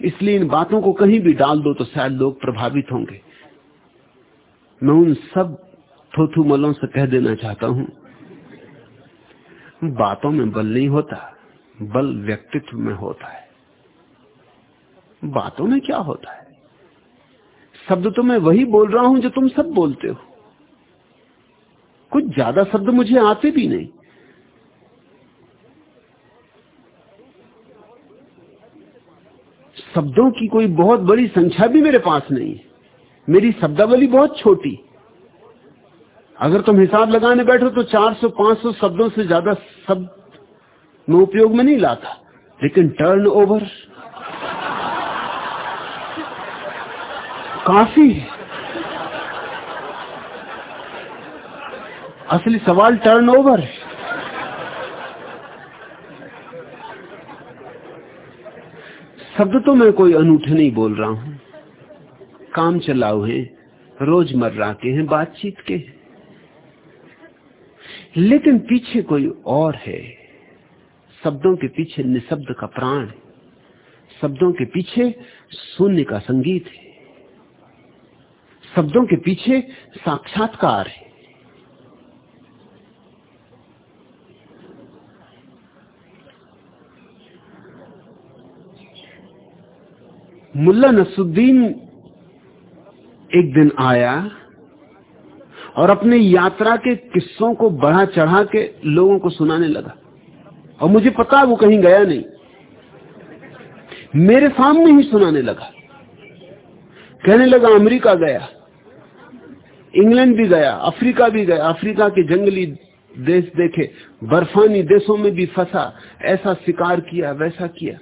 इसलिए इन बातों को कहीं भी डाल दो तो शायद लोग प्रभावित होंगे। मैं उन सब थोथू मलों से कह देना चाहता हूँ, बातों में बल नहीं होता। बल व्यक्तित्व में होता है। बातों में क्या होता है? शब्द तो मैं वही बोल रहा हूँ जो तुम सब बोलते हो। कुछ ज़्यादा शब्द मुझे आते भी नहीं। शब्दों की कोई बहुत बड़ी संख्या भी मेरे पास नहीं है। मेरी शब्दावली बहुत छोटी। अगर तुम हिसाब लगाने बैठो तो 400-500 शब्दों से ज़्यादा शब्द मैं उपयोग में नहीं लाता, लेकिन टर्न ओवर काफ़ी असली सवाल टर्न ओवर शब्द तो मैं कोई अनूठे नहीं बोल रहा हूँ। काम चलाओ हैं, रोज़मर्रा के हैं, बातचीत के हैं। लेकिन पीछे कोई और है। शब्दों के पीछे निशब्द का प्राण है। शब्दों के पीछे शून्य का संगीत है। शब्दों के पीछे साक्षात्कार है। मुल्ला नसुद्दीन एक दिन आया और अपने यात्रा के किस्सों को बढ़ा चढ़ा के लोगों को सुनाने लगा। और मुझे पता वो कहीं गया नहीं। मेरे सामने ही सुनाने लगा। कहने लगा, अमेरिका गया। इंग्लैंड भी गया, अफ्रीका भी गया। अफ्रीका के जंगली देश देखे, बर्फानी देशों में भी फंसा, ऐसा शिकार किया, वैसा किया।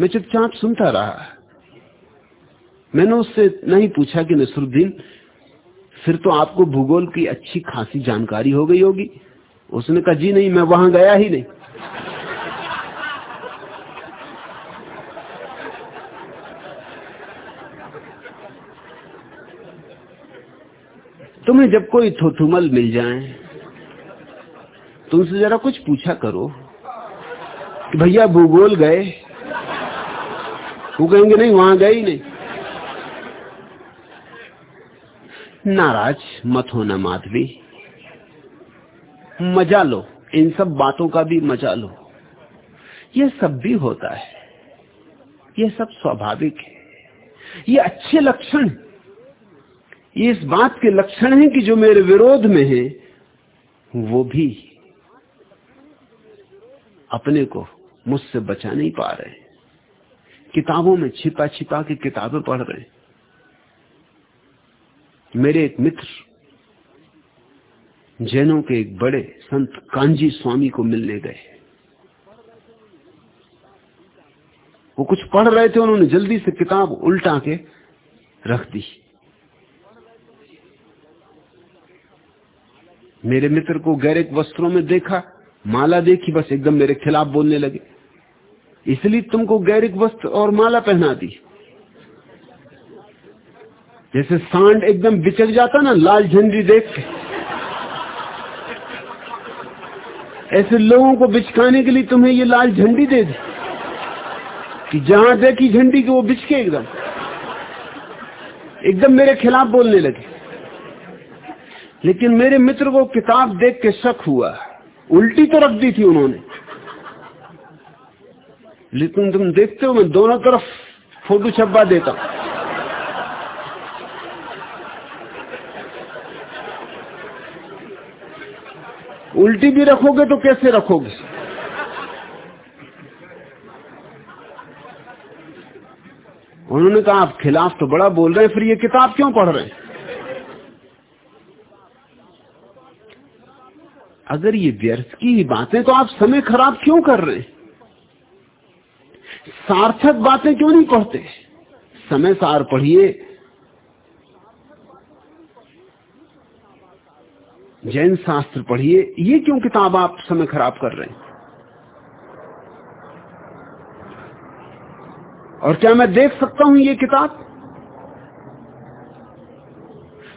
मैं चुपचाप सुनता रहा। मैंने उससे नहीं पूछा कि नसरुद्दीन, फिर तो आपको भूगोल की अच्छी खासी जानकारी हो गई होगी। उसने कहा, जी नहीं, मैं वहाँ गया ही नहीं। तुम्हें जब कोई थोथुमल मिल जाए, तुमसे जरा कुछ पूछा करो कि, भैया, भूगोल गए? वो कहेंगे, नहीं, वहाँ गए ही नहीं। नाराज़ मत होना, माधवी। मज़ा लो। इन सब बातों का भी मज़ा लो। ये सब भी होता है। ये सब स्वाभाविक है। ये अच्छे लक्षण ये इस बात के लक्षण हैं कि जो मेरे विरोध में है, वो भी अपने को मुझसे बचा नहीं पा रहे किताबों में छिपा छिपा के किताबें पढ़ रहे मेरे एक मित्र जैनों के एक बड़े संत कांजी स्वामी को मिलने गए। वो कुछ पढ़ रहे थे, उन्होंने जल्दी से किताब उल्टा के रख दी। मेरे मित्र को गैरिक वस्त्रों में देखा, माला देखी, बस एकदम मेरे खिलाफ बोलने लगे। इसलिए तुमको गैरिक वस्त्र और माला पहना दी। जैसे सांड एकदम बिचक जाता ना, लाल झंडी देख के। ऐसे लोगों को बिचकाने के लिए तुम्हें ये लाल झंडी दे दी कि जहाँ देखी झंडी की वो बिचके एकदम। एकदम मेरे खिलाफ बोलने लगे। लेकिन मेरे मित्र को किताब देख के शक हुआ। उल्टी तो रख दी थी उन्होंने। लेकिन तुम देखते हो मैं दोनों तरफ़ फ़ोटो छपवा देता उल्टी भी रखोगे तो कैसे रखोगे? उन्होंने कहा, आप खिलाफ तो बड़ा बोल रहे हैं, फिर ये किताब क्यों पढ़ रहे हैं? अगर ये व्यर्थ की ही बातें तो आप समय खराब क्यों कर रहे हैं? सार्थक बातें क्यों नहीं पढ़ते? समय सार पढ़िए जैन शास्त्र पढ़िए, ये क्यों किताब आप समय खराब कर रहे हैं? और क्या मैं देख सकता हूँ ये किताब?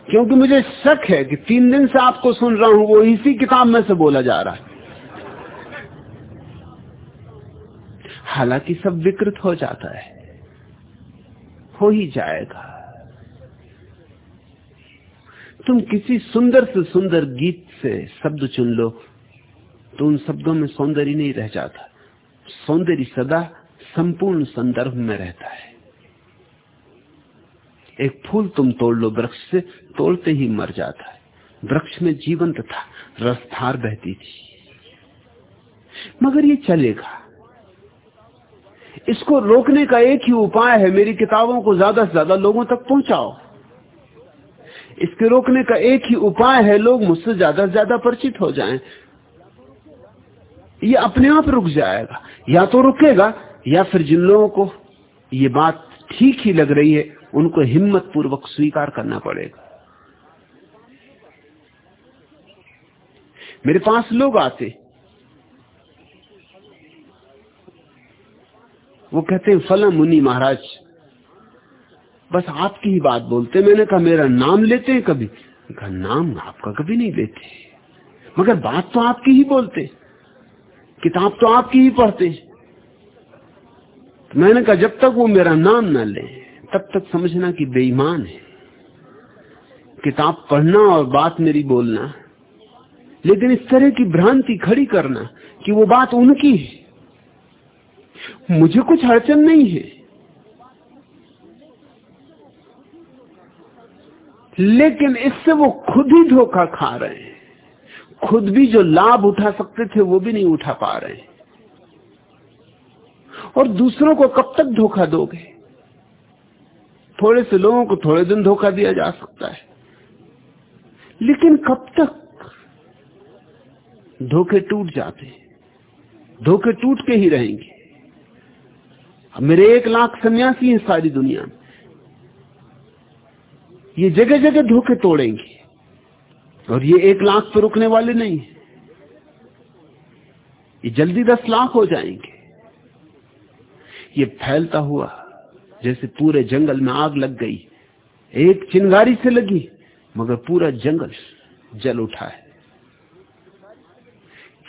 क्योंकि मुझे शक है कि तीन दिन से आपको सुन रहा हूँ, वो इसी किताब में से बोला जा रहा है। हालाँकि सब विकृत हो जाता है, हो ही जाएगा। तुम किसी सुंदर से सुंदर गीत से शब्द चुन लो तो उन शब्दों में सौंदर्य नहीं रह जाता। सौंदर्य सदा संपूर्ण संदर्भ में रहता है। एक फूल तुम तोड़ लो, वृक्ष से तोड़ते ही मर जाता है। वृक्ष में जीवंत था, रसधार बहती थी। मगर ये चलेगा। इसको रोकने का एक ही उपाय है, मेरी किताबों को ज़्यादा से ज़्यादा लोगों तक पहुंचाओ। इसके रोकने का एक ही उपाय है, लोग मुझसे ज़्यादा से ज़्यादा परिचित हो जाएँ। ये अपने आप रुक जाएगा। या तो रुकेगा, या फिर जिन लोगों को ये बात ठीक ही लग रही है, उनको हिम्मत पूर्वक स्वीकार करना पड़ेगा। मेरे पास लोग आते। वो कहते हैं, फला मुनि महाराज बस आपकी ही बात बोलते। मैंने कहा, मेरा नाम लेते हैं कभी? कहा, नाम आपका कभी नहीं लेते। मगर बात तो आपकी ही बोलते। किताब तो आपकी ही पढ़ते। तो मैंने कहा, जब तक वो मेरा नाम ना ले, तब तक समझना कि बेईमान है। किताब पढ़ना और बात मेरी बोलना, लेकिन इस तरह की भ्रांति खड़ी करना कि वो बात उनकी है। मुझे कुछ अड़चन नहीं है। लेकिन इससे वो खुद ही धोखा खा रहे हैं। खुद भी जो लाभ उठा सकते थे, वो भी नहीं उठा पा रहे। हैं और दूसरों को कब तक धोखा दोगे? थोड़े से लोगों को थोड़े दिन धोखा दिया जा सकता है। लेकिन कब तक? धोखे टूट जाते धोखे टूट के ही रहेंगे। मेरे एक लाख सन्यासी हैं सारी दुनिया में। ये जगह जगह धोखे तोड़ेंगे। और ये एक लाख पर रुकने वाले नहीं ये जल्दी दस लाख हो जाएँगे। ये फैलता हुआ, जैसे पूरे जंगल में आग लग गई। एक चिंगारी से लगी, मगर पूरा जंगल जल उठा है।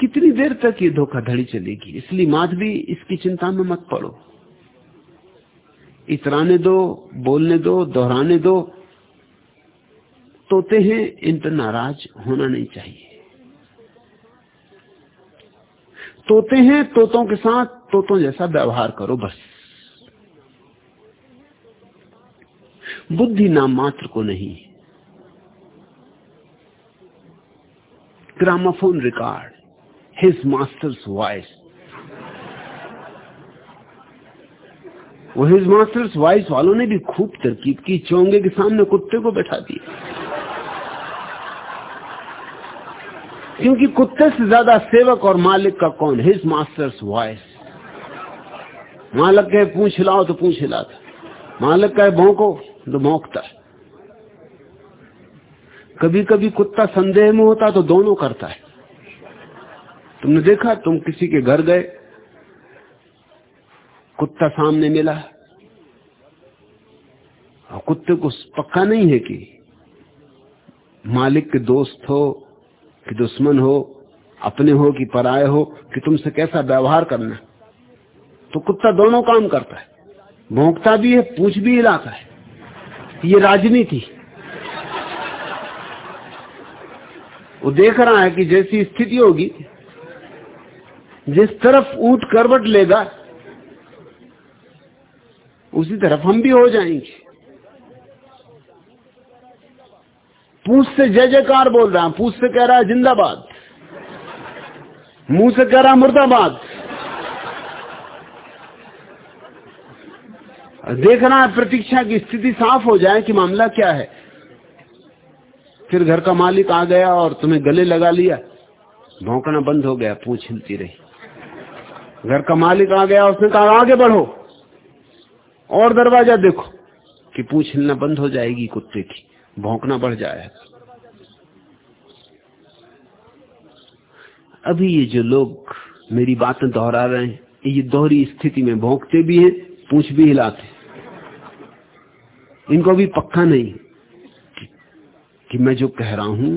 कितनी देर तक ये धोखाधड़ी चलेगी? इसलिए माधवी, इसकी चिंता में मत पड़ो। इतराने दो, बोलने दो, दोहराने दो तोते हैं, इन पर नाराज़ होना नहीं चाहिए। तोते हैं, तोतों के साथ तोतों जैसा व्यवहार करो बस। बुद्धि नाम मात्र को नहीं। Gramophone record his master's voice वो हिज मास्टर्स वॉइस वालों ने भी खूब तरकीब की, चौंगे के सामने कुत्ते को बैठा दिया। क्योंकि कुत्ते से ज़्यादा सेवक और मालिक का कौन? हिज मास्टर्स वॉइस मालिक कहे, पूछ लाओ तो पूछ हिलाता मालिक कहे, भोंको तो भोंकता। कभी कभी कुत्ता संदेह में होता तो दोनों करता है। तुमने देखा, तुम किसी के घर गए, कुत्ता सामने मिला, और कुत्ते को पक्का नहीं है कि मालिक के दोस्त हो कि दुश्मन हो, अपने हो कि पराये हो, कि तुमसे कैसा व्यवहार करना तो कुत्ता दोनों काम करता है। भोंकता भी है, पूछ भी हिलाता है। ये राजनीति। वो देख रहा है कि जैसी स्थिति होगी, जिस तरफ़ ऊट करवट लेगा, उसी तरफ़ हम भी हो जाएँगे। पूछ से जय जयकार बोल रहा है। पूछ से कह रहा है जिंदाबाद। मुँह से कह रहा है मुर्दाबाद। देख रहा है प्रतीक्षा की स्थिति साफ़ हो जाए कि मामला क्या है। फिर घर का मालिक आ गया और तुम्हें गले लगा लिया। भौंकना बंद हो गया, पूछ हिलती रही। घर का मालिक आ गया, उसने कहा, आगे बढ़ो। और दरवाज़ा देखो कि पूछ हिलना बंद हो जाएगी कुत्ते की। भौंकना बढ़ जाए। अभी ये जो लोग मेरी बातें दोहरा रहे हैं ये दोहरी स्थिति में भोंकते भी हैं पूछ भी हिलाते इनको भी पक्का नहीं कि, कि मैं जो कह रहा हूँ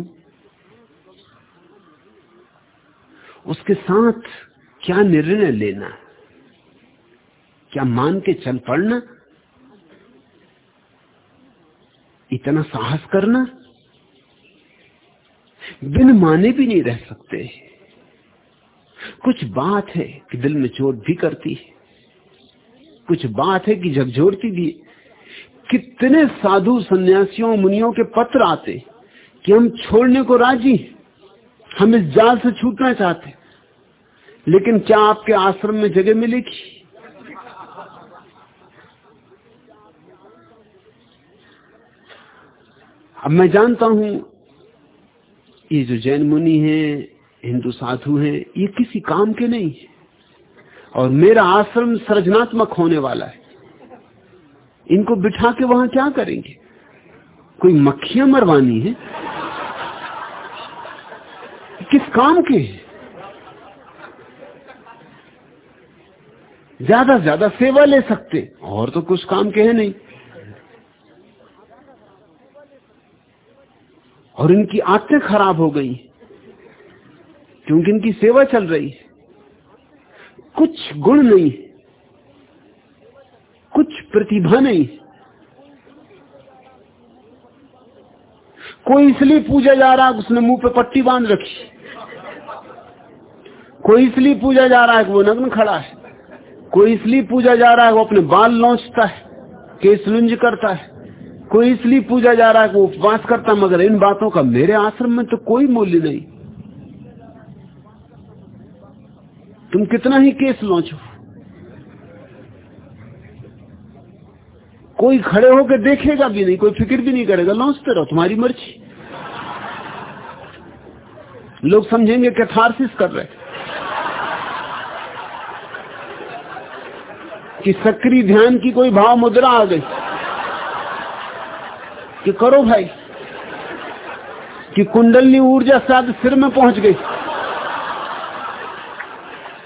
उसके साथ क्या निर्णय लेना क्या मान के चल पड़ना? इतना साहस करना? बिन माने भी नहीं रह सकते। कुछ बात है कि दिल में चोट भी करती है। कुछ बात है कि झकझोरती भी कितने साधु सन्यासियों मुनियों के पत्र आते कि हम छोड़ने को राज़ी हम इस जाल से छूटना चाहते लेकिन क्या आपके आश्रम में जगह मिलेगी? अब मैं जानता हूँ, ये जो जैन मुनि हैं, हिंदू साधु हैं, ये किसी काम के नहीं है। और मेरा आश्रम सृजनात्मक होने वाला है। इनको बिठा के वहाँ क्या करेंगे? कोई मक्खियाँ मरवानी है? किस काम के ज़्यादा से ज़्यादा सेवा ले सकते और तो कुछ काम के है नहीं। और इनकी आँखें खराब हो गई, क्योंकि इनकी सेवा चल रही। है कुछ गुण नहीं, कुछ प्रतिभा नहीं। कोई इसलिए पूजा जा रहा है उसने मुँह पे पट्टी बाँध रखी। कोई इसलिए पूजा जा रहा है कि वो नग्न खड़ा है। कोई इसलिए पूजा जा रहा है वो अपने बाल लौचता है, केस लुंज करता है। कोई इसलिए पूजा जा रहा है वो उपवास करता मगर इन बातों का मेरे आश्रम में तो कोई मूल्य नहीं। तुम कितना ही केस लौचो। कोई खड़े होकर देखेगा भी नहीं, कोई फ़िक्र भी नहीं करेगा, लौचते रहो, तुम्हारी मर्ज़ी। लोग समझेंगे कैथारसिस कर रहे कि सक्रिय ध्यान की कोई भाव मुद्रा आ गई। कि करो भाई, कि कुंडलनी ऊर्जा शायद सिर में पहुँच गई।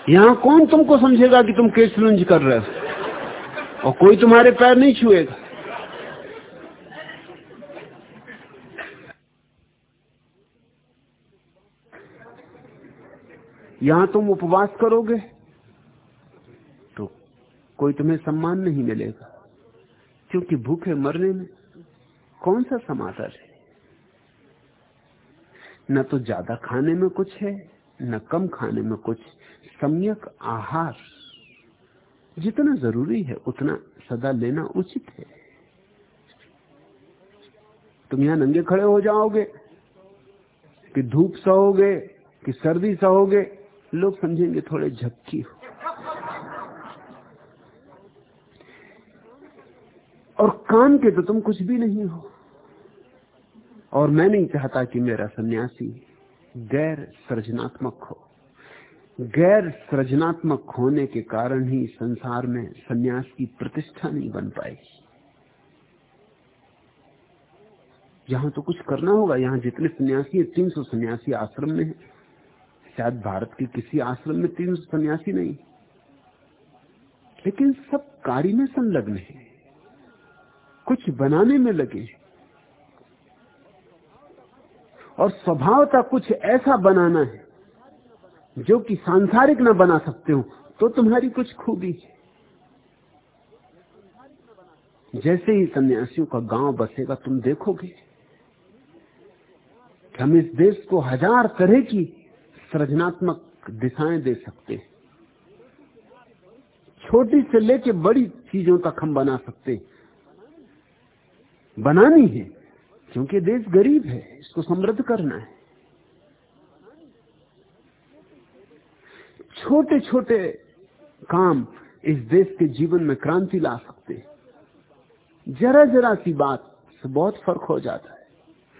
यहाँ कौन तुमको समझेगा कि तुम केस लुंज कर रहे हो? और कोई तुम्हारे पैर नहीं छुएगा। यहाँ तुम उपवास करोगे तो कोई तुम्हें सम्मान नहीं मिलेगा, क्योंकि भूखे मरने में कौन सा समाचार है? न तो ज़्यादा खाने में कुछ है, न कम खाने में कुछ। सम्यक आहार जितना ज़रूरी है, उतना सदा लेना उचित है। तुम यहाँ नंगे खड़े हो जाओगे, कि धूप सहोगे, कि सर्दी सहोगे, लोग समझेंगे थोड़े झक्की हो। और काम के तो तुम कुछ भी नहीं हो। और मैं नहीं चाहता कि मेरा सन्यासी गैर सृजनात्मक हो। गैर सृजनात्मक होने के कारण ही संसार में सन्यास की प्रतिष्ठा नहीं बन पाएगी। यहाँ तो कुछ करना होगा। यहाँ जितने सन्यासी है, तीन सौ सन्यासी आश्रम में है। शायद भारत के किसी आश्रम में तीन सौ सन्यासी नहीं। लेकिन सब कार्य में संलग्न है। कुछ बनाने में लगे और स्वभाव का कुछ ऐसा बनाना है, जो कि सांसारिक ना बना सकते हो तो तुम्हारी कुछ खूबी है। जैसे ही सन्यासियों का गाँव बसेगा, तुम देखोगे हम इस देश को हज़ार तरह की सृजनात्मक दिशाएँ दे सकते हैं। छोटी से लेके बड़ी चीज़ों तक हम बना सकते हैं। बनानी है। क्योंकि देश गरीब है, इसको समृद्ध करना है। छोटे छोटे काम इस देश के जीवन में क्रांति ला सकते जरा जरा सी बात से बहुत फ़र्क हो जाता है।